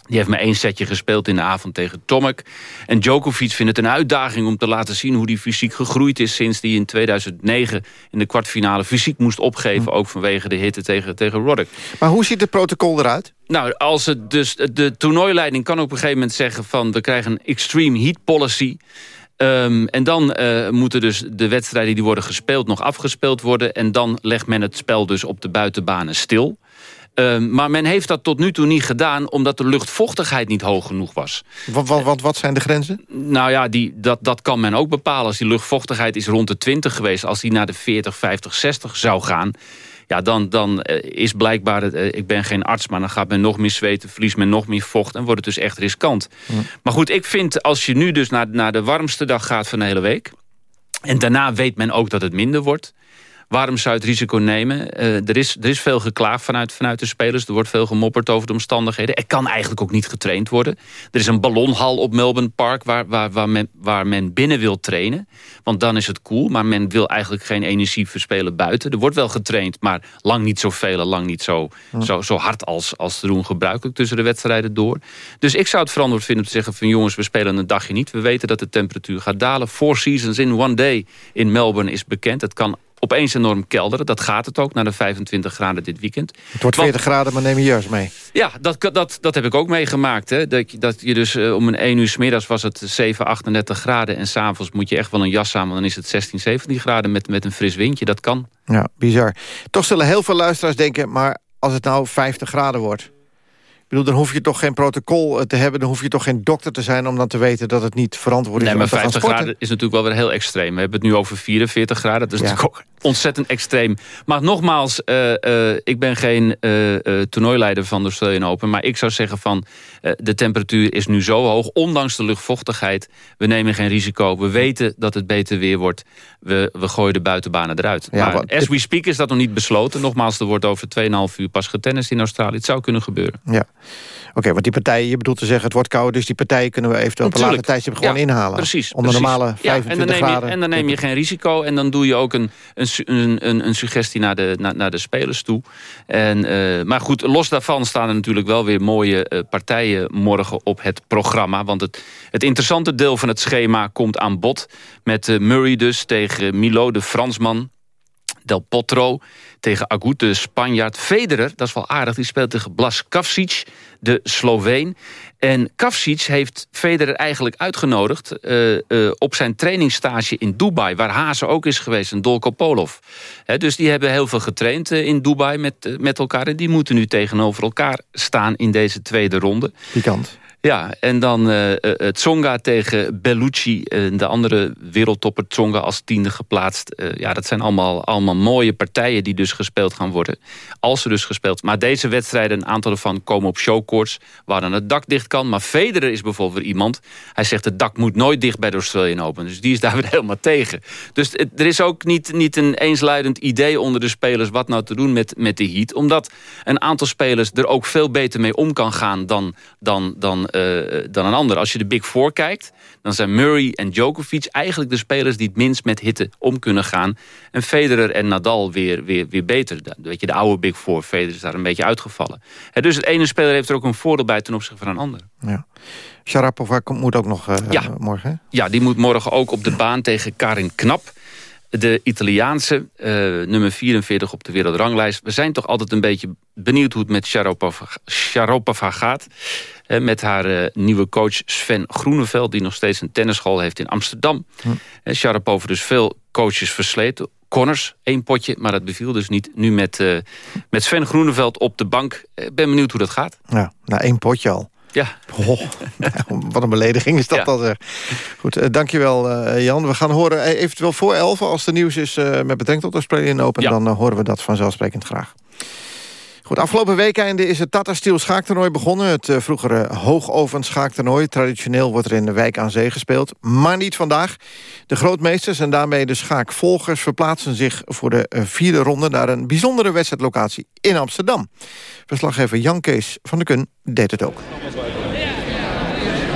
die heeft maar één setje gespeeld in de avond tegen Tomek. En Djokovic vindt het een uitdaging om te laten zien... hoe die fysiek gegroeid is sinds hij in 2009... in de kwartfinale fysiek moest opgeven... ook vanwege de hitte tegen, tegen Roddick. Maar hoe ziet het protocol eruit? Nou, als het dus, de toernooileiding kan op een gegeven moment zeggen... van we krijgen een extreme heat policy... Ehm, en dan eh, moeten dus de wedstrijden die worden gespeeld nog afgespeeld worden. En dan legt men het spel dus op de buitenbanen stil. Ehm, maar men heeft dat tot nu toe niet gedaan... omdat de luchtvochtigheid niet hoog genoeg was. Wat, wat, wat, wat zijn de grenzen? Nou ja, die, dat, dat kan men ook bepalen. Als die luchtvochtigheid is rond de 20 geweest... als die naar de 40, 50, 60 zou gaan... Ja, dan, dan eh, is blijkbaar, het, eh, ik ben geen arts... maar dan gaat men nog meer zweten, verliest men nog meer vocht... en wordt het dus echt riskant. Maar goed, ik vind als je nu dus naar, naar de warmste dag gaat van de hele week... en daarna weet men ook dat het minder wordt... Waarom zou je het risico nemen? Uh, er, is, er is veel geklaagd vanuit, vanuit de spelers. Er wordt veel gemopperd over de omstandigheden. Er kan eigenlijk ook niet getraind worden. Er is een ballonhal op Melbourne Park waar, waar, waar, men, waar men binnen wil trainen. Want dan is het cool. Maar men wil eigenlijk geen energie verspelen buiten. Er wordt wel getraind, maar lang niet zoveel en lang niet zo, zo, zo hard als, als te doen gebruikelijk tussen de wedstrijden door. Dus ik zou het verantwoord vinden om te zeggen van jongens, we spelen een dagje niet. We weten dat de temperatuur gaat dalen. Four seasons in one day in Melbourne is bekend. Het kan opeens enorm kelderen. Dat gaat het ook, naar de 25 graden dit weekend. Het wordt 40 graden, maar neem je jas mee. Ja, dat, dat, dat heb ik ook meegemaakt. Hè. Dat, dat je dus uh, om een 1 uur s middags was het 7, 38 graden... en s'avonds moet je echt wel een jas aan... want dan is het 16, 17 graden met, met een fris windje. Dat kan. Ja, bizar. Toch zullen heel veel luisteraars denken... maar als het nou 50 graden wordt bedoel, dan hoef je toch geen protocol eh, te hebben... dan hoef je toch geen dokter te zijn om dan te weten dat het niet verantwoord is nee, maar om te 50 graden is natuurlijk wel weer heel extreem. We hebben het nu over 44 graden. Dat is natuurlijk ook ontzettend extreem. Maar nogmaals, uh, uh, ik ben geen uh, toernooileider van de Australian Open... maar ik zou zeggen van de temperatuur is nu zo hoog... ondanks de luchtvochtigheid. We nemen geen risico. We weten dat het beter weer wordt. We, we gooien de buitenbanen eruit. Ja, maar as we speak is dat nog niet besloten. Nogmaals, er wordt over 2,5 uur pas getennist in Australië. Het zou kunnen gebeuren. Ja. Oké, want die partijen, je bedoelt te zeggen... het wordt koud, dus die partijen kunnen we eventueel op een later tijdstip gewoon inhalen. Precies. Onder normale 25 ja, en dan neem graden. Je, en dan neem je geen risico en dan doe je ook een, een, een, een suggestie naar de, naar, naar de spelers toe. En, uh, maar goed, los daarvan staan er natuurlijk wel weer mooie uh, partijen morgen op het programma. Want het, het interessante deel van het schema komt aan bod. Met uh, Murray dus tegen Milo, de Fransman. Del Potro tegen Agut, de Spanjaard. Federer, dat is wel aardig, die speelt tegen Blas Kavsic, de Sloveen. En Kavsic heeft Federer eigenlijk uitgenodigd... Uh, uh, op zijn trainingsstage in Dubai... waar Hazen ook is geweest, en Dolko Polov. Dus die hebben heel veel getraind uh, in Dubai met, met elkaar... en die moeten nu tegenover elkaar staan in deze tweede ronde. Pikant. Ja, en dan uh, Tsonga tegen Bellucci. Uh, de andere wereldtopper Tsonga als tiende geplaatst. ja, dat zijn allemaal, allemaal mooie partijen die dus gespeeld gaan worden. Als ze dus gespeeld. Maar deze wedstrijden, een aantal ervan komen op showcourts... waar dan het dak dicht kan. Maar Federer is bijvoorbeeld weer iemand... hij zegt het dak moet nooit dicht bij de Australian Open. Dus die is daar weer helemaal tegen. Dus er is ook niet, niet een eensluidend idee onder de spelers... wat nou te doen met, met de heat. Omdat een aantal spelers er ook veel beter mee om kan gaan... dan, dan, dan uh, dan een ander. Als je de Big Four kijkt, dan zijn Murray en Djokovic... eigenlijk de spelers die het minst met hitte om kunnen gaan. En Federer en Nadal weer, weer, weer beter. Weet je, de oude Big Four, Federer is daar een beetje uitgevallen. He, dus het ene speler heeft er ook een voordeel bij ten opzichte van een ander. Ja. Sharapova moet ook nog uh, ja. morgen, hè? Ja, die moet morgen ook op de baan tegen Karin Knap de Italiaanse, uh, nummer 44 op de wereldranglijst. We zijn toch altijd een beetje benieuwd hoe het met Sharapova, Sharapova gaat. Uh, met haar uh, nieuwe coach Sven Groeneveld... die nog steeds een tennisschool heeft in Amsterdam. Hm. Sharapova dus veel coaches versleten. Connors, één potje, maar dat beviel dus niet. Nu met, met Sven Groeneveld op de bank. Ik ben benieuwd hoe dat gaat. Ja, na één potje al. Ja. Oh, wat een belediging is dat ja. dan zeg. Goed, dankjewel Jan. We gaan horen eventueel voor 11 als er nieuws is met betrekking tot Australian Open. Ja. Dan horen we dat vanzelfsprekend graag. Goed, afgelopen weekende is het Tata Steel schaaktoernooi begonnen. Het uh, vroegere Hoogoven schaaktoernooi. Traditioneel wordt er in de wijk aan zee gespeeld. Maar niet vandaag. De grootmeesters en daarmee de schaakvolgers... verplaatsen zich voor de uh, vierde ronde... naar een bijzondere wedstrijdlocatie in Amsterdam. Verslaggever Jan Kees van de Kun deed het ook.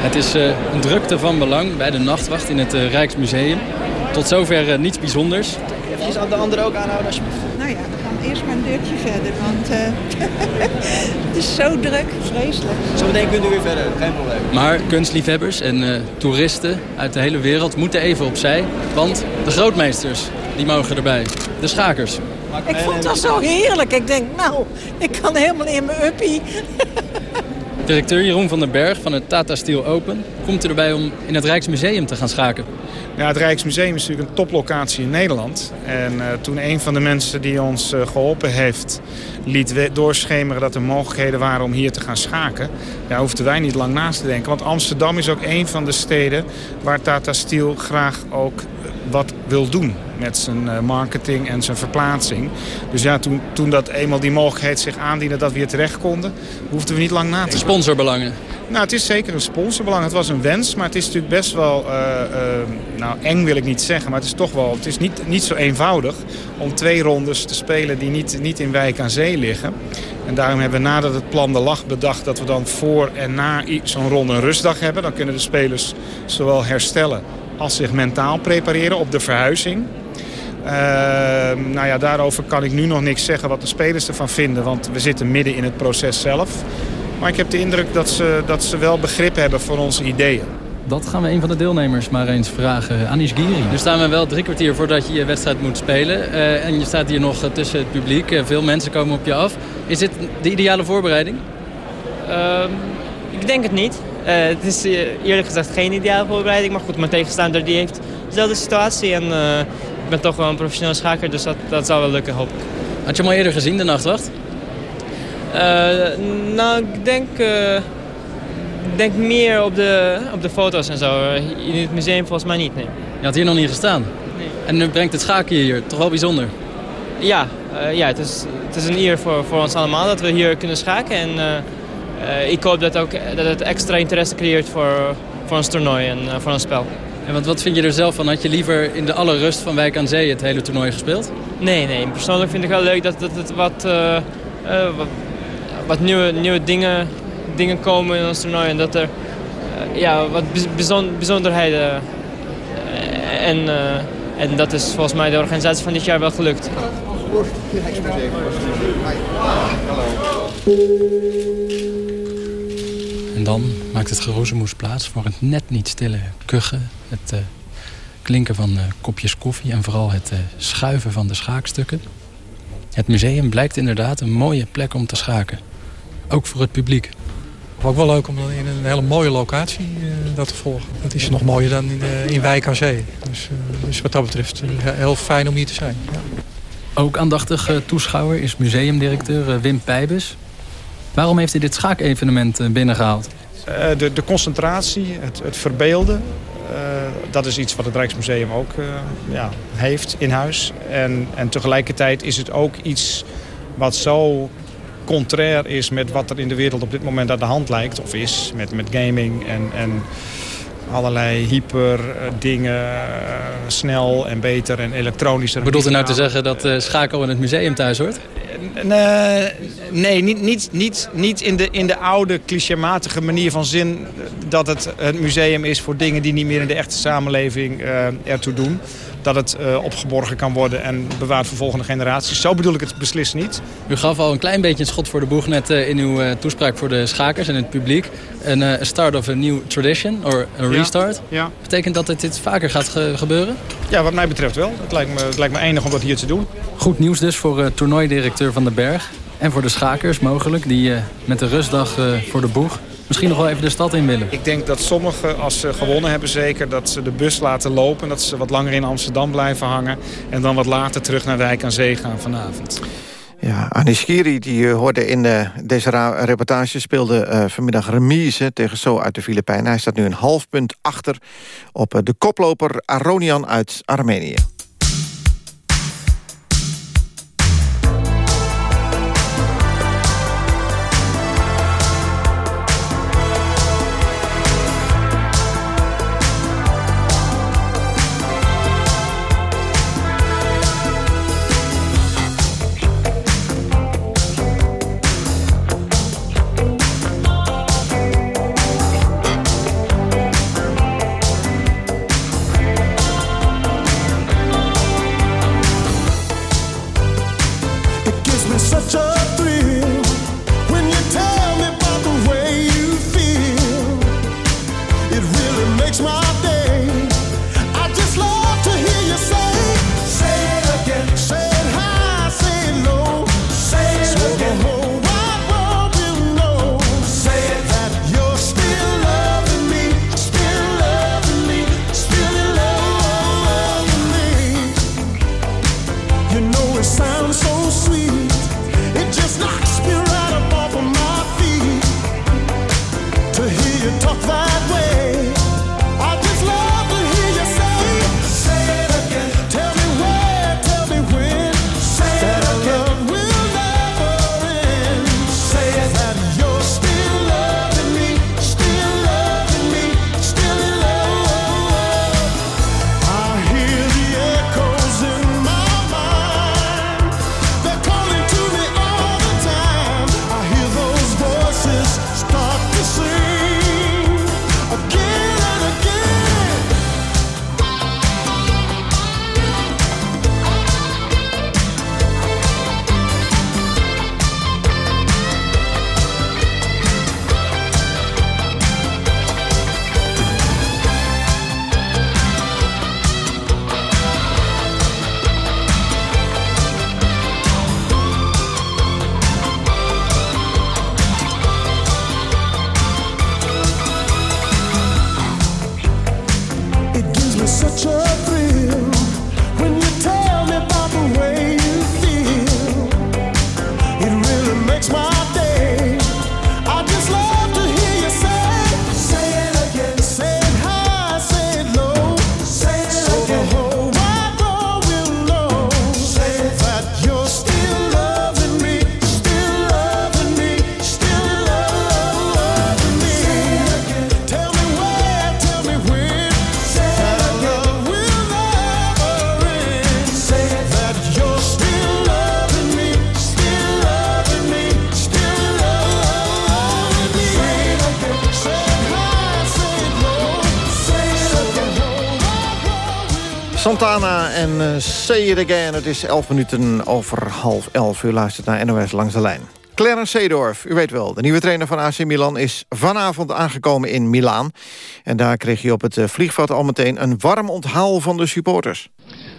Het is uh, een drukte van belang bij de nachtwacht in het Rijksmuseum. Tot zover niets bijzonders. Even aan de anderen ook aanhouden alsjeblieft. Nou ja, eerst maar een deurtje verder, want uh, het is zo druk, vreselijk. Zometeen kunt u weer verder, geen probleem. Maar kunstliefhebbers en uh, toeristen uit de hele wereld moeten even opzij. Want de grootmeesters, die mogen erbij. De schakers. Ik vond dat zo heerlijk. Ik denk, nou, ik kan helemaal in mijn uppie. Directeur Jeroen van den Berg van het Tata Steel Open komt u erbij om in het Rijksmuseum te gaan schaken. Ja, het Rijksmuseum is natuurlijk een toplocatie in Nederland. En uh, toen een van de mensen die ons uh, geholpen heeft... liet doorschemeren dat er mogelijkheden waren om hier te gaan schaken... daar hoefden wij niet lang naast te denken. Want Amsterdam is ook een van de steden waar Tata Steel graag ook wat wil doen met zijn eh, marketing en zijn verplaatsing. Dus ja, toen, toen dat eenmaal die mogelijkheid zich aandiende dat we hier terecht konden, hoefden we niet lang na te denken. Sponsorbelangen? Nou, het is zeker een sponsorbelang. Het was een wens, maar het is natuurlijk best wel, uh, uh, nou eng wil ik niet zeggen, maar het is toch wel, het is niet, niet zo eenvoudig om twee rondes te spelen die niet, niet in wijk aan zee liggen. En daarom hebben we nadat het plan de lag bedacht dat we dan voor en na zo'n ronde een rustdag hebben. Dan kunnen de spelers zowel herstellen als zich mentaal prepareren op de verhuizing. Uh, nou ja, daarover kan ik nu nog niks zeggen wat de spelers ervan vinden. Want we zitten midden in het proces zelf. Maar ik heb de indruk dat ze, dat ze wel begrip hebben voor onze ideeën. Dat gaan we een van de deelnemers maar eens vragen. Anish Giri. Nu staan we wel drie kwartier voordat je je wedstrijd moet spelen. Uh, en je staat hier nog tussen het publiek. Uh, veel mensen komen op je af. Is dit de ideale voorbereiding? Ehm, ik denk het niet. Uh, het is eerlijk gezegd geen ideale voorbereiding. Maar goed, mijn tegenstander die heeft dezelfde situatie. En ik ben toch wel een professioneel schaker, dus dat, dat zal wel lukken, hoop ik. Had je hem al eerder gezien, de nachtwacht? nou, ik denk, denk meer op de, op de foto's en zo. In het museum volgens mij niet, nee. Je had hier nog niet gestaan? Nee. En nu brengt het schaken hier, toch wel bijzonder? Ja, uh, ja het, is, het is een eer voor, voor ons allemaal dat we hier kunnen schaken. En uh, uh, ik hoop dat, ook, dat het extra interesse creëert voor, voor ons toernooi en voor ons spel. En wat, wat vind je er zelf van? Had je liever in de alle rust van Wijk aan Zee het hele toernooi gespeeld? Nee, nee. Persoonlijk vind ik wel leuk dat, dat het wat, wat, wat nieuwe, nieuwe dingen dingen komen in ons toernooi. En dat er uh, ja, wat bijzonderheden... Uh, en, uh, en dat is volgens mij de organisatie van dit jaar wel gelukt. En dan maakt het geroezemoes plaats voor het net niet stille kuchen. Het klinken van kopjes koffie en vooral het schuiven van de schaakstukken. Het museum blijkt inderdaad een mooie plek om te schaken. Ook voor het publiek. Ook wel leuk om dan in een hele mooie locatie dat te volgen. Dat is nog mooier dan in, in Wijk aan Zee. Dus, dus wat dat betreft heel fijn om hier te zijn. Ja. Ook aandachtig toeschouwer is museumdirecteur Wim Pijbes. Waarom heeft hij dit schaakevenement binnengehaald? de, de concentratie, het, het verbeelden, dat is iets wat het Rijksmuseum ook ja, heeft in huis. En, en tegelijkertijd is het ook iets wat zo contrair is met wat er in de wereld op dit moment aan de hand lijkt. Of is met, met gaming en, en allerlei hyper dingen, snel en beter en elektronischer. Bedoelt u nou te zeggen dat uh, schakel in het museum thuis hoort? Nee, nee niet, niet, niet, niet in, de, in de oude clichématige manier van zin dat het een museum is voor dingen die niet meer in de echte samenleving uh, ertoe doen dat het uh, opgeborgen kan worden en bewaard voor volgende generaties. Zo bedoel ik het beslist niet. U gaf al een klein beetje een schot voor de boeg net uh, in uw uh, toespraak voor de schakers en het publiek. Een start of a new tradition, of een restart. Ja, ja. Betekent dat het dit vaker gaat ge gebeuren? Ja, wat mij betreft wel. Het lijkt me, het lijkt me enig om dat hier te doen. Goed nieuws dus voor toernooidirecteur Van den Berg. En voor de schakers mogelijk, die met de rustdag voor de boeg misschien nog wel even de stad in willen. Ik denk dat sommigen, als ze gewonnen hebben zeker, dat ze de bus laten lopen. Dat ze wat langer in Amsterdam blijven hangen. En dan wat later terug naar Wijk aan Zee gaan vanavond. Ja, Anish Giri, die uh, hoorde in uh, deze reportage... speelde uh, vanmiddag remise tegen Zo uit de Filipijnen. Hij staat nu een half punt achter op de koploper Aronian uit Armenië. Say It Again. Het is 11 minuten over half 11. U luistert naar NOS Langs de Lijn. Clarence Seedorf, u weet wel, de nieuwe trainer van AC Milan... is vanavond aangekomen in Milaan. En daar kreeg hij op het eh, vliegveld al meteen... een warm onthaal van de supporters.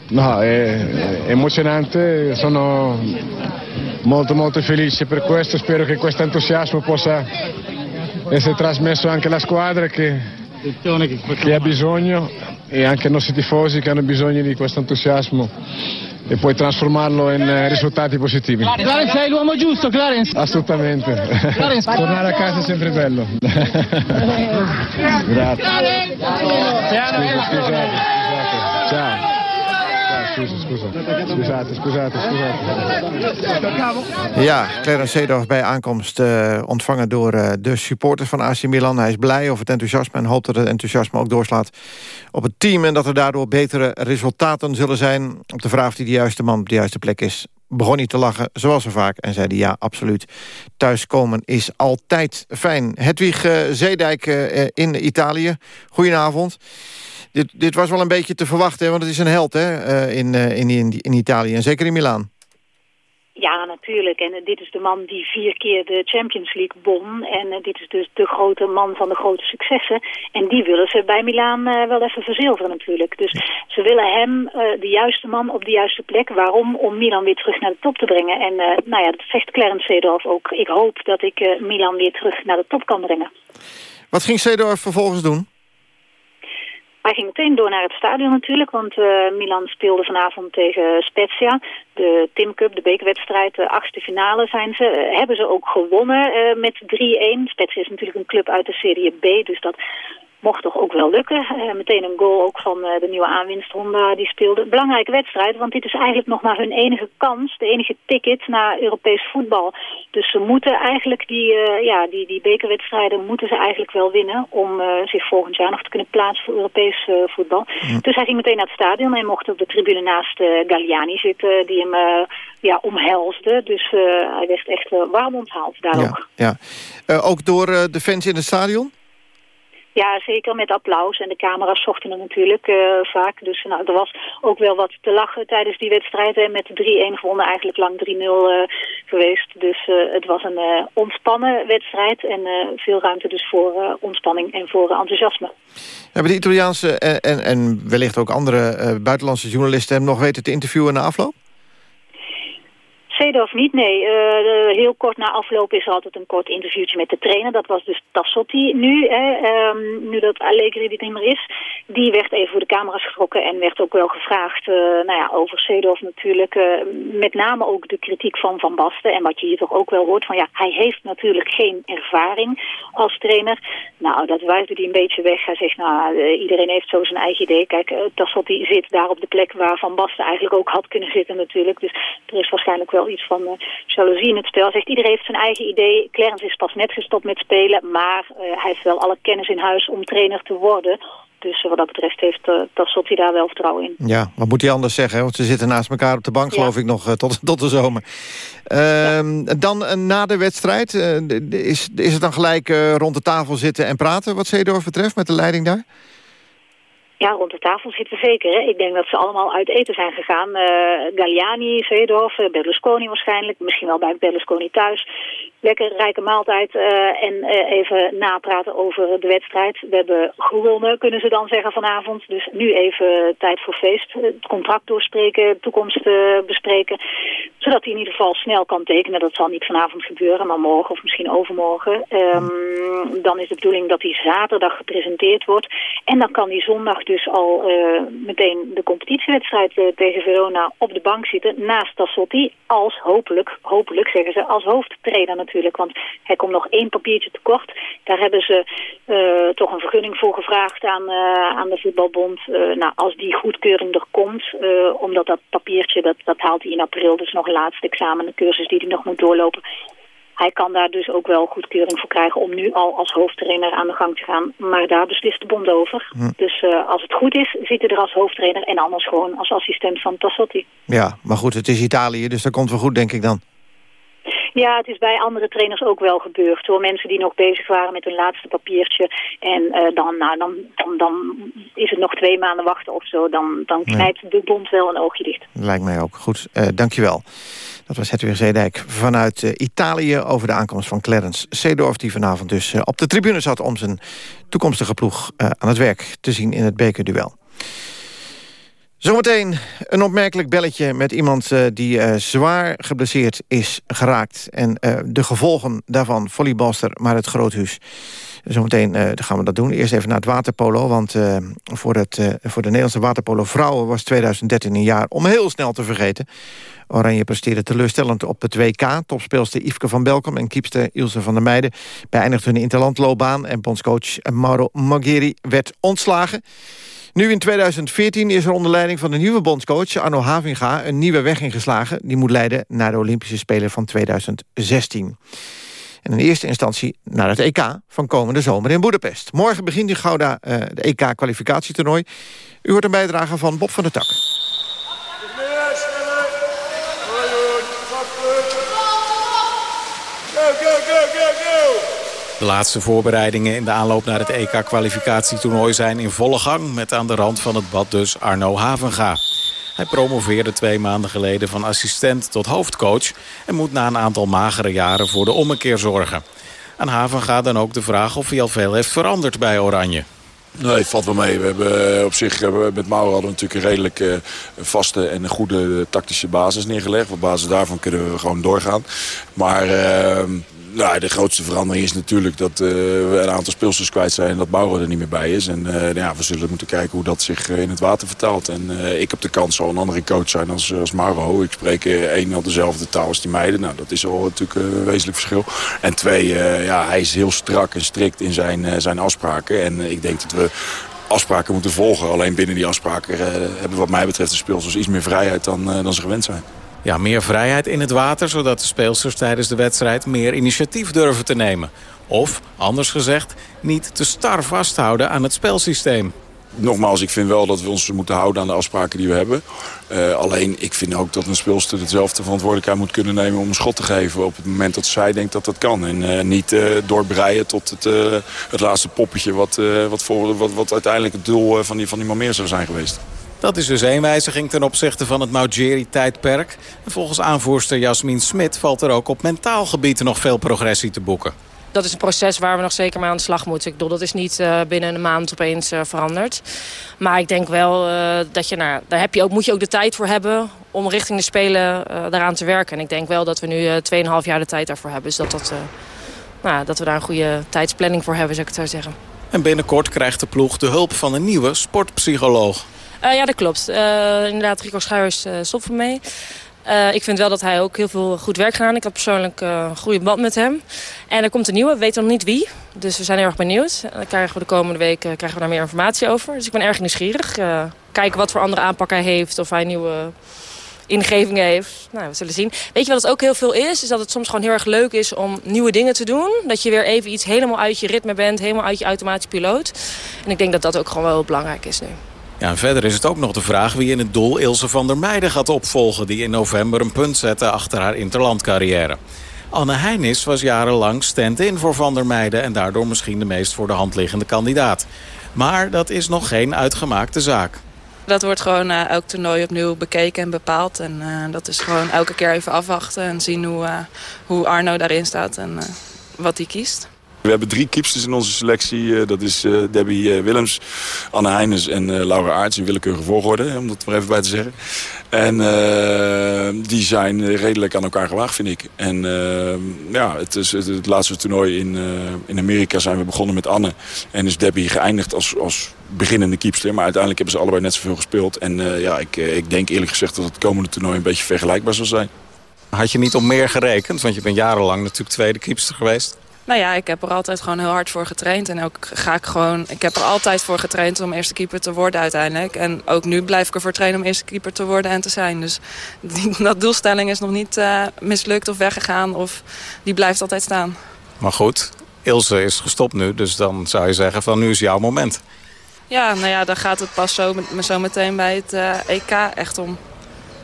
No, è emozionante. Sono molto molto felice per questo. Spero che questo entusiasmo possa essere trasmesso anche alla squadra che, che ha bisogno e anche ai nostri tifosi che hanno bisogno di questo entusiasmo e poi trasformarlo in eh, risultati positivi. Clarence sei l'uomo giusto, Clarence? Assolutamente. Clarence. Tornare a casa è sempre bello. Grazie. Scusa, scusate. Ciao. Scusa, scusa. Scusate, scusate. Ja, Clarence Seedorf bij aankomst uh, ontvangen door uh, de supporters van AC Milan. Hij is blij over het enthousiasme en hoopt dat het enthousiasme ook doorslaat op het team... en dat er daardoor betere resultaten zullen zijn. Op de vraag of hij de juiste man op de juiste plek is begon hij te lachen, zoals zo vaak. En zei ja, absoluut. Thuiskomen is altijd fijn. Hedwig uh, Zeedijk in Italië. Goedenavond. Dit, dit was wel een beetje te verwachten, want het is een held hè, uh, in, in, in, in Italië. En zeker in Milaan. Ja, natuurlijk. En dit is de man die vier keer de Champions League won. En dit is dus de grote man van de grote successen. En die willen ze bij Milaan uh, wel even verzilveren natuurlijk. Dus ze willen hem, de juiste man, op de juiste plek. Waarom? Om Milan weer terug naar de top te brengen. En nou ja, dat zegt Clarence Seedorf ook. Ik hoop dat ik Milan weer terug naar de top kan brengen. Wat ging Seedorf vervolgens doen? Hij ging meteen door naar het stadion natuurlijk, want uh, Milan speelde vanavond tegen Spezia. De Tim Cup, de bekerwedstrijd, de achtste finale zijn ze. Uh, hebben ze ook gewonnen uh, met 3-1. Spezia is natuurlijk een club uit de Serie B, dus dat mocht toch ook wel lukken. Uh, meteen een goal ook van uh, de nieuwe aanwinst Honda die speelde. Belangrijke wedstrijd, want dit is eigenlijk nog maar hun enige kans. De enige ticket naar Europees voetbal. Dus ze moeten eigenlijk die, uh, ja, die, die bekerwedstrijden moeten ze eigenlijk wel winnen... om zich volgend jaar nog te kunnen plaatsen voor Europees voetbal. Ja. Dus hij ging meteen naar het stadion en mocht op de tribune naast Galliani zitten... die hem ja, omhelsde. Dus hij werd echt warm onthaald daar ja, ook. Ja. ook door de fans in het stadion? Ja, zeker met applaus. En de camera's zochten hem natuurlijk uh, vaak. Dus nou, er was ook wel wat te lachen tijdens die wedstrijd. Met 3-1 gewonnen eigenlijk lang 3-0 uh, geweest. Dus uh, het was een ontspannen wedstrijd. En veel ruimte dus voor ontspanning en voor enthousiasme. Hebben de Italiaanse en, en wellicht ook andere buitenlandse journalisten hem nog weten te interviewen na afloop? Seedorf niet, nee. Uh, heel kort na afloop is er altijd een kort interviewtje met de trainer. Dat was dus Tassotti nu, hè, um, nu dat Allegri dit niet meer is. Die werd even voor de camera's getrokken en werd ook wel gevraagd uh, nou ja, over Seedorf natuurlijk. Met name ook de kritiek van Van Basten. En wat je hier toch ook wel hoort van ja, hij heeft natuurlijk geen ervaring als trainer. Nou, dat wuifde hij een beetje weg. Hij zegt nou, iedereen heeft zo zijn eigen idee. Kijk, Tassotti zit daar op de plek waar Van Basten eigenlijk ook had kunnen zitten natuurlijk. Dus er is waarschijnlijk wel iets van uh, jaloezie in het spel. Zegt iedereen heeft zijn eigen idee. Clarence is pas net gestopt met spelen, maar uh, hij heeft wel alle kennis in huis om trainer te worden. Dus wat dat betreft heeft uh, Tassotti daar wel vertrouwen in. Ja, wat moet hij anders zeggen? Want ze zitten naast elkaar op de bank, geloof ja. ik, nog tot, tot de zomer. Uh, ja. Dan na de wedstrijd, is, is het dan gelijk rond de tafel zitten en praten... wat Zeedorf betreft, met de leiding daar? Ja, rond de tafel zitten zeker. Ik denk dat ze allemaal uit eten zijn gegaan. Uh, Galliani, Seedorf, Berlusconi waarschijnlijk. Misschien wel bij Berlusconi thuis. Lekker rijke maaltijd uh, en even napraten over de wedstrijd. We hebben gewonnen, kunnen ze dan zeggen vanavond. Dus nu even tijd voor feest. Het contract doorspreken, toekomst bespreken. Zodat hij in ieder geval snel kan tekenen. Dat zal niet vanavond gebeuren, maar morgen of misschien overmorgen. Um, dan is de bedoeling dat hij zaterdag gepresenteerd wordt. En dan kan hij zondag dus al uh, meteen de competitiewedstrijd uh, tegen Verona op de bank zitten. Naast Tassotti als hopelijk, hopelijk zeggen ze, als hoofdtrainer natuurlijk. Want hij komt nog één papiertje tekort. Daar hebben ze uh, toch een vergunning voor gevraagd aan, aan de voetbalbond. nou, als die goedkeuring er komt, omdat dat papiertje, dat, dat haalt hij in april. Dus nog een laatste examen, een cursus die hij nog moet doorlopen hij kan daar dus ook wel goedkeuring voor krijgen om nu al als hoofdtrainer aan de gang te gaan. Maar daar beslist de bond over. Hm. Dus uh, als het goed is, zit hij er als hoofdtrainer en anders gewoon als assistent van Tassotti. Ja, maar goed, het is Italië, dus dat komt wel goed denk ik dan. Ja, het is bij andere trainers ook wel gebeurd. Door mensen die nog bezig waren met hun laatste papiertje. En uh, dan, nou, dan, dan, dan is het nog twee maanden wachten of zo. Dan, dan knijpt de bond wel een oogje dicht. Lijkt mij ook. Goed, uh, dankjewel. Dat was Hedwig Zeedijk vanuit uh, Italië over de aankomst van Clarence Seedorf... die vanavond dus op de tribune zat om zijn toekomstige ploeg aan het werk te zien in het bekerduel. Zometeen een opmerkelijk belletje met iemand uh, die uh, zwaar geblesseerd is geraakt. En uh, de gevolgen daarvan, volleybalster het Groothuis. Zometeen gaan we dat doen. Eerst even naar het waterpolo. Want voor, het, voor de Nederlandse waterpolo vrouwen was 2013 een jaar om heel snel te vergeten. Oranje presteerde teleurstellend op het WK. Topspeelster Yveske van Belkom en kiepster Ilse van der Meijden... beëindigden hun interlandloopbaan en bondscoach Mauro Magheri werd ontslagen. Nu in 2014 is er onder leiding van de nieuwe bondscoach Arno Havinga een nieuwe weg ingeslagen. Die moet leiden naar de Olympische Spelen van 2016. En in eerste instantie naar het EK van komende zomer in Boedapest. Morgen begint in Gouda uh, de EK-kwalificatietoernooi. U hoort een bijdrage van Bob van der Tak. De laatste voorbereidingen in de aanloop naar het EK-kwalificatietoernooi zijn in volle gang... met aan de rand van het bad dus Arno Havenga. Hij promoveerde twee maanden geleden van assistent tot hoofdcoach... en moet na een aantal magere jaren voor de ommekeer zorgen. Aan Havenga dan ook de vraag of hij al veel heeft veranderd bij Oranje. Nee, valt wel mee. We hebben op zich met Mauro hadden we natuurlijk een redelijk uh, vaste en een goede tactische basis neergelegd. Op basis daarvan kunnen we gewoon doorgaan. Maar uh, nou, de grootste verandering is natuurlijk dat uh, we een aantal speelsters kwijt zijn... en dat Mauro er niet meer bij is. En uh, ja, we zullen moeten kijken hoe dat zich in het water vertaalt. En ik heb de kans zal een andere coach zijn als, als Mauro. Ik spreek één al dezelfde taal als die meiden. Nou, dat is al natuurlijk een wezenlijk verschil. En twee, ja, hij is heel strak en strikt in zijn, zijn afspraken. En ik denk dat we afspraken moeten volgen. Alleen binnen die afspraken hebben wat mij betreft de speelsters iets meer vrijheid dan, dan ze gewend zijn. Ja, meer vrijheid in het water, zodat de speelsters tijdens de wedstrijd meer initiatief durven te nemen. Of, anders gezegd, niet te star vasthouden aan het spelsysteem. Nogmaals, ik vind wel dat we ons moeten houden aan de afspraken die we hebben. Uh, alleen, ik vind ook dat een speelster dezelfde verantwoordelijkheid moet kunnen nemen... om een schot te geven op het moment dat zij denkt dat dat kan. En uh, niet uh, doorbreien tot het, het laatste poppetje... Wat, wat, wat, wat uiteindelijk het doel van die, van die zou zijn geweest. Dat is dus één wijziging ten opzichte van het Maugeri-tijdperk. volgens aanvoerster Jasmin Smit valt er ook op mentaal gebied nog veel progressie te boeken. Dat is een proces waar we nog zeker mee aan de slag moeten. Ik bedoel, dat is niet uh, binnen een maand opeens uh, veranderd. Maar ik denk wel uh, dat je, nou, daar heb je ook, moet je ook de tijd voor hebben... om richting de Spelen daaraan te werken. En ik denk wel dat we nu 2,5 jaar de tijd daarvoor hebben. Dus dat, dat, nou, dat we daar een goede tijdsplanning voor hebben, zou ik het zo zeggen. En binnenkort krijgt de ploeg de hulp van een nieuwe sportpsycholoog. Uh, ja, dat klopt. Uh, inderdaad, Rico Schuijers uh, stopt voor mee. ik vind wel dat hij ook heel veel goed werk gedaan. Ik heb persoonlijk een goede band met hem. En er komt een nieuwe, we weten nog niet wie. Dus we zijn heel erg benieuwd. Dan krijgen we de komende week krijgen we daar meer informatie over. Dus ik ben erg nieuwsgierig. kijken wat voor andere aanpak hij heeft. Of hij nieuwe ingevingen heeft. Nou, we zullen zien. Weet je wat het ook heel veel is? Is dat het soms gewoon heel erg leuk is om nieuwe dingen te doen. Dat je weer even iets helemaal uit je ritme bent. Helemaal uit je automatische piloot. En ik denk dat dat ook gewoon wel belangrijk is nu. Ja, en verder is het ook nog de vraag wie in het doel Ilse van der Meijden gaat opvolgen... die in november een punt zette achter haar interlandcarrière. Anne Heinis was jarenlang stand-in voor Van der Meijden... en daardoor misschien de meest voor de hand liggende kandidaat. Maar dat is nog geen uitgemaakte zaak. Dat wordt gewoon uh, elk toernooi opnieuw bekeken en bepaald. En uh, dat is gewoon elke keer even afwachten en zien hoe, uh, hoe Arno daarin staat en wat hij kiest. We hebben drie keepsters in onze selectie. Eh, dat is uh, Debbie uh, Willems, Anne Heines en Laura Aarts in willekeurige volgorde. Om dat maar even bij te zeggen. En die zijn redelijk aan elkaar gewaagd, vind ik. En ja, het, is, het, laatste toernooi in, in Amerika zijn we begonnen met Anne. En is Debbie geëindigd als, als beginnende keepster. Maar uiteindelijk hebben ze allebei net zoveel gespeeld. En ja, ik, ik denk eerlijk gezegd dat het komende toernooi een beetje vergelijkbaar zal zijn. Had je niet om meer gerekend? Want je bent jarenlang natuurlijk tweede keepster geweest. Nou ja, ik heb er altijd gewoon heel hard voor getraind. En ook ga ik gewoon... Ik heb er altijd voor getraind om eerste keeper te worden uiteindelijk. En ook nu blijf ik ervoor trainen om eerste keeper te worden en te zijn. Dus die, dat doelstelling is nog niet uh, mislukt of weggegaan. Of die blijft altijd staan. Maar goed, Ilse is gestopt nu. Dus dan zou je zeggen van nu is jouw moment. Ja, nou ja, dan gaat het pas zo, zo meteen bij het uh, EK echt om.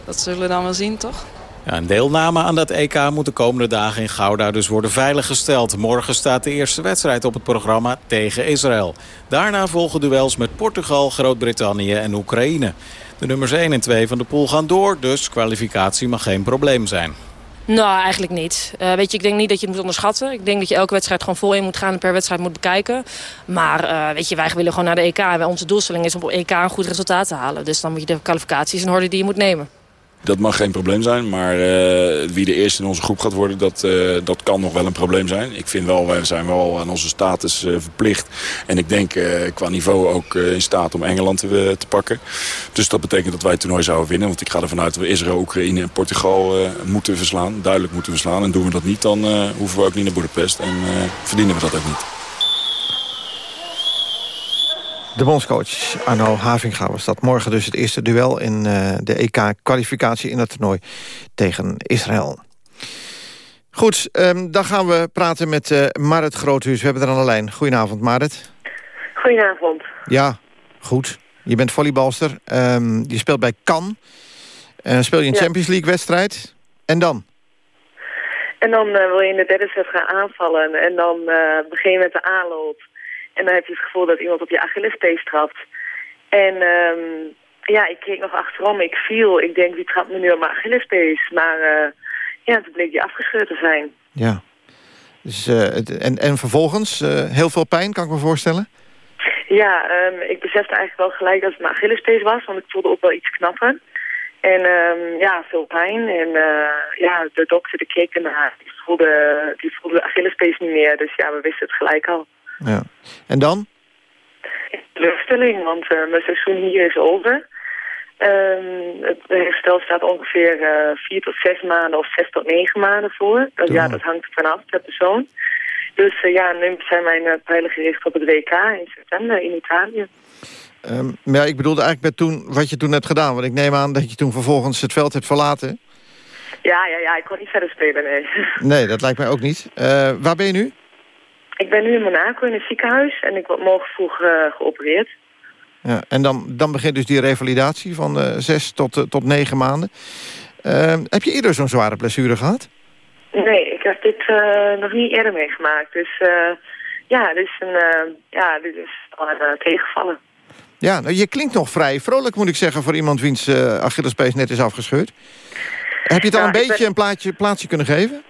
Dat zullen we dan wel zien, toch? Een deelname aan dat EK moet de komende dagen in Gouda dus worden veiliggesteld. Morgen staat de eerste wedstrijd op het programma tegen Israël. Daarna volgen duels met Portugal, Groot-Brittannië en Oekraïne. De nummers 1 en 2 van de pool gaan door, dus kwalificatie mag geen probleem zijn. Nou, eigenlijk niet. Uh, weet je, ik denk niet dat je het moet onderschatten. Ik denk dat je elke wedstrijd gewoon vol in moet gaan en per wedstrijd moet bekijken. Maar uh, weet je, wij willen gewoon naar de EK. En onze doelstelling is om op EK een goed resultaat te halen. Dus dan moet je de kwalificaties in orde die je moet nemen. Dat mag geen probleem zijn, maar uh, wie de eerste in onze groep gaat worden, dat, uh, dat kan nog wel een probleem zijn. Ik vind wel, wij zijn wel aan onze status uh, verplicht. En ik denk qua niveau ook in staat om Engeland te, te, pakken. Dus dat betekent dat wij het toernooi zouden winnen. Want ik ga ervan uit dat we Israël, Oekraïne en Portugal moeten verslaan. Duidelijk moeten verslaan. En doen we dat niet, dan hoeven we ook niet naar Budapest. En verdienen we dat ook niet. De bondscoach Arno Havinga was dat. Morgen dus het eerste duel in uh, de EK-kwalificatie in het toernooi tegen Israël. Goed, um, dan gaan we praten met uh, Marit Groothuis. We hebben er aan de lijn. Goedenavond, Marit. Goedenavond. Ja, goed. Je bent volleybalster. Um, je speelt bij Cannes. Uh, speel je een ja. Champions League-wedstrijd. En dan? En dan wil je in de derde set gaan aanvallen. En dan begin je met de aanloop. En dan heb je het gevoel dat iemand op je Achillespees trapt. En um, ja, ik keek nog achterom, ik viel. Ik denk, wie trapt me nu op mijn Achillespees? Maar uh, ja, toen bleek die afgescheurd te zijn. Ja. Dus, uh, en, en vervolgens uh, heel veel pijn, kan ik me voorstellen? Ja, um, ik besefte eigenlijk wel gelijk dat het mijn Achillespees was. Want ik voelde ook wel iets knappen. En um, ja, veel pijn. En ja, de dokter die keek ernaar. Die voelde, die voelde de Achillespees niet meer. Dus ja, we wisten het gelijk al. Ja. En dan? Teleurstelling, want uh, mijn seizoen hier is over. Um, het herstel staat ongeveer uh, vier tot zes maanden of zes tot negen maanden voor. Dat, ja, dat hangt vanaf per persoon. Dus uh, ja, nu zijn mijn pijlen gericht op het WK in september in Italië. Um, maar ja, ik bedoelde eigenlijk met toen, wat je toen hebt gedaan. Want ik neem aan dat je toen vervolgens het veld hebt verlaten. Ja, ja, ja ik kon niet verder spelen, nee. Nee, dat lijkt mij ook niet. waar ben je nu? Ik ben nu in Monaco in een ziekenhuis en ik word morgen vroeg uh, geopereerd. Ja, en dan, dan begint dus die revalidatie van uh, zes tot, uh, tot negen maanden. Ehm, heb je eerder zo'n zware blessure gehad? Nee, ik heb dit nog niet eerder meegemaakt. Dus ja, dit is, een, ja, dit is een tegenvallen. Ja, nou, je klinkt nog vrij vrolijk moet ik zeggen... voor iemand wiens Achillespees net is afgescheurd. Heb je het al een beetje ben... een plaatje, plaatsje kunnen geven?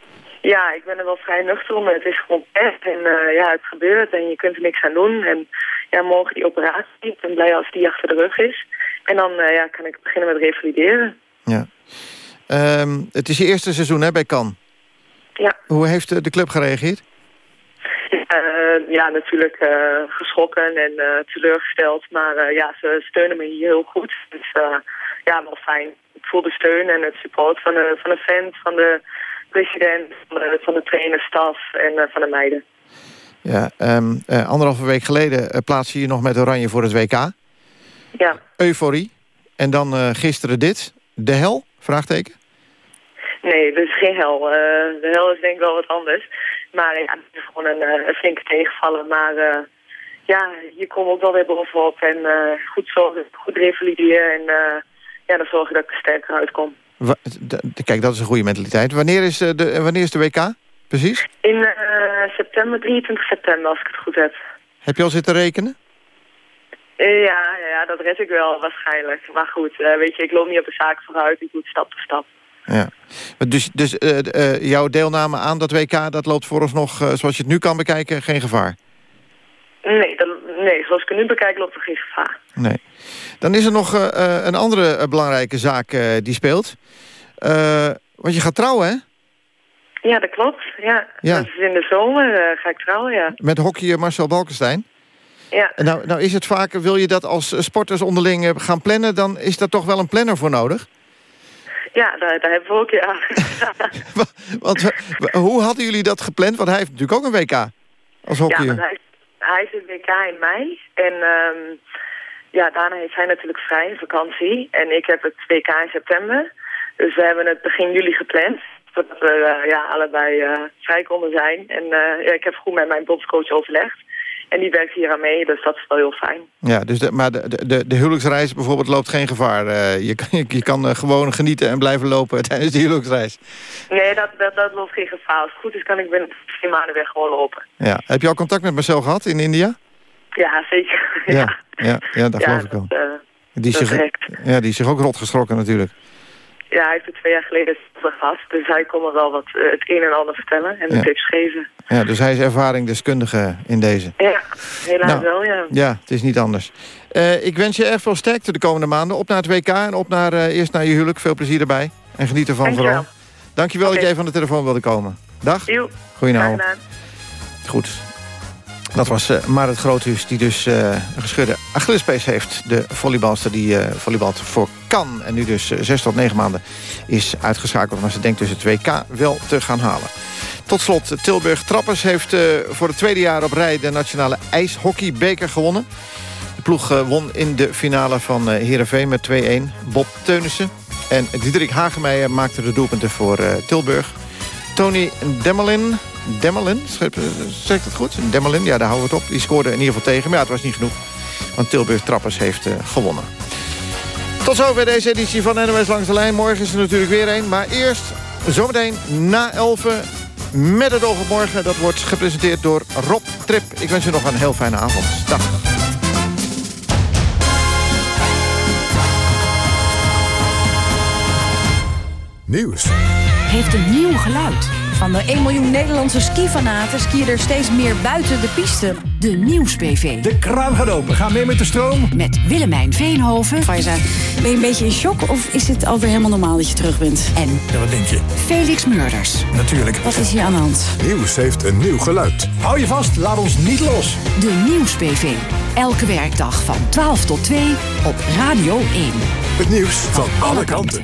Ja, ik ben er wel vrij nuchter om. Het is gewoon echt en uh, ja, het gebeurt en je kunt er niks aan doen. En ja, morgen die operatie. Ik ben blij als die achter de rug is. En dan uh, ja, kan ik beginnen met revalideren. Ja. Um, het is je eerste seizoen hè, bij Kan. Ja. Hoe heeft de club gereageerd? Uh, ja, natuurlijk geschrokken en teleurgesteld. Maar ja, ze steunen me hier heel goed. Dus ja, wel fijn. Ik voel de steun en het support van de, van de fans, van de president, van de trainerstaf en uh, van de meiden. Ja, um, uh, anderhalve week geleden uh, plaatste je nog met Oranje voor het WK. Ja. Euforie. En dan gisteren dit. De hel? Vraagteken? Nee, dus geen hel. de hel is denk ik wel wat anders. Maar ja, het is gewoon een, een flinke tegenvallen. Maar ja, je komt ook wel weer bovenop. En goed zorgen, goed revalideren. En ja, dan zorg je dat ik er sterker uitkom. Kijk, dat is een goede mentaliteit. Wanneer is eh, de, wanneer is de WK? Precies? In uh, september, 23 september, als ik het goed heb. Heb je al zitten rekenen? Uh, ja, ja, ja, dat red ik wel waarschijnlijk. Maar goed, uh, weet je, ik loop niet op de zaak vooruit. Ik doe het stap voor stap. Ja. Dus, dus jouw deelname aan dat WK, dat loopt vooralsnog, zoals je het nu kan bekijken, geen gevaar? Nee, dat, nee, zoals ik het nu bekijk, loopt er geen gevaar. Nee. Dan is er nog uh, een andere uh, belangrijke zaak uh, die speelt. want je gaat trouwen, hè? Ja, dat klopt. Ja. ja. Dat is in de zomer ga ik trouwen, ja. Met hockeyer Marcel Balkenstein? Ja. Nou, nou is het vaak, wil je dat als sporters onderling gaan plannen... dan is daar toch wel een planner voor nodig? Ja, daar, daar hebben we ook, ja. Want, hoe hadden jullie dat gepland? Want hij heeft natuurlijk ook een WK als hockeyer. Ja, hij, hij is het WK in mei. En... Um, ja, daarna heeft hij natuurlijk vrij, vakantie. En ik heb het WK in september. Dus we hebben het begin juli gepland. Zodat we uh, ja, allebei uh, vrij konden zijn. En uh, ja, ik heb goed met mijn bondscoach overlegd. En die werkt hier aan mee, dus dat is wel heel fijn. Ja, dus de, maar de, de, de huwelijksreis bijvoorbeeld loopt geen gevaar. Uh, je, kan, je kan uh, gewoon genieten en blijven lopen tijdens de huwelijksreis. Nee, dat, dat, dat loopt geen gevaar. Als het goed is kan ik binnen maanden weer gewoon lopen. Ja. Heb je al contact met Marcel gehad in India? Ja, zeker. Ja, ja, ja, dat geloof ik wel. Uh, die, zich, ja, die is zich ook rot geschrokken natuurlijk. Ja, hij heeft het twee jaar geleden gehad. Dus hij kon me wel wat, uh, het een en ander vertellen en de tips geven. Ja, dus hij is ervaringsdeskundige in deze. Ja, helaas nou, wel, ja. Ja, het is niet anders. Uh, ik wens je erg veel sterkte de komende maanden. Op naar het WK en op naar, uh, eerst naar je huwelijk. Veel plezier erbij. En geniet ervan Dankjewel. vooral. Dankjewel okay. dat jij van de telefoon wilde komen. Dag. Goedenavond. Goed. Dat was uh, Marit Groothuis, die dus uh, een gescheurde Achillespees heeft. De volleybalster die uh, volleybalt voor kan. En nu dus 6 tot 9 maanden is uitgeschakeld. Maar ze denkt dus het WK wel te gaan halen. Tot slot, Tilburg Trappers heeft voor het tweede jaar op rij... de nationale ijshockeybeker gewonnen. De ploeg won in de finale van Heerenveen met 2-1. Bob Teunissen en Diederik Hagemeijer maakten de doelpunten voor Tilburg. Tony Demmelin Demmelin, zeg ik dat goed? Demmelin, ja, daar houden we het op. Die scoorde in ieder geval tegen, maar ja, het was niet genoeg. Want Tilburg Trappers heeft uh, gewonnen. Tot zover deze editie van NOS Langs de Lijn. Morgen is er natuurlijk weer een. Maar eerst, zometeen na 11 met het oog op morgen. Dat wordt gepresenteerd door Rob Trip. Ik wens u nog een heel fijne avond. Dag. Nieuws. Heeft een nieuw geluid. Van de 1 miljoen Nederlandse skifanaten skiën er steeds meer buiten de piste. De Nieuws-PV. De kraan gaat open. Ga mee met de stroom. Met Willemijn Veenhoven. Faiza, ben je een beetje in shock of is het alweer helemaal normaal dat je terug bent? En ja, wat denk je? Felix Murders. Natuurlijk. Wat is hier aan de hand? Nieuws heeft een nieuw geluid. Hou je vast, laat ons niet los. De Nieuws-PV. Elke werkdag van 12 tot 2 op Radio 1. Het nieuws van alle kanten.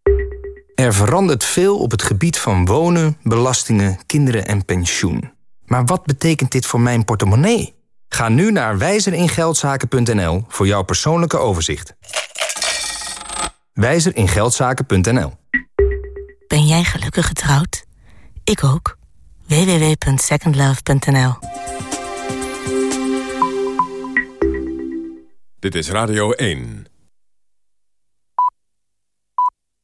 Er verandert veel op het gebied van wonen, belastingen, kinderen en pensioen. Maar wat betekent dit voor mijn portemonnee? Ga nu naar wijzeringeldzaken.nl voor jouw persoonlijke overzicht. Wijzeringeldzaken.nl Ben jij gelukkig getrouwd? Ik ook. www.secondlove.nl Dit is Radio 1.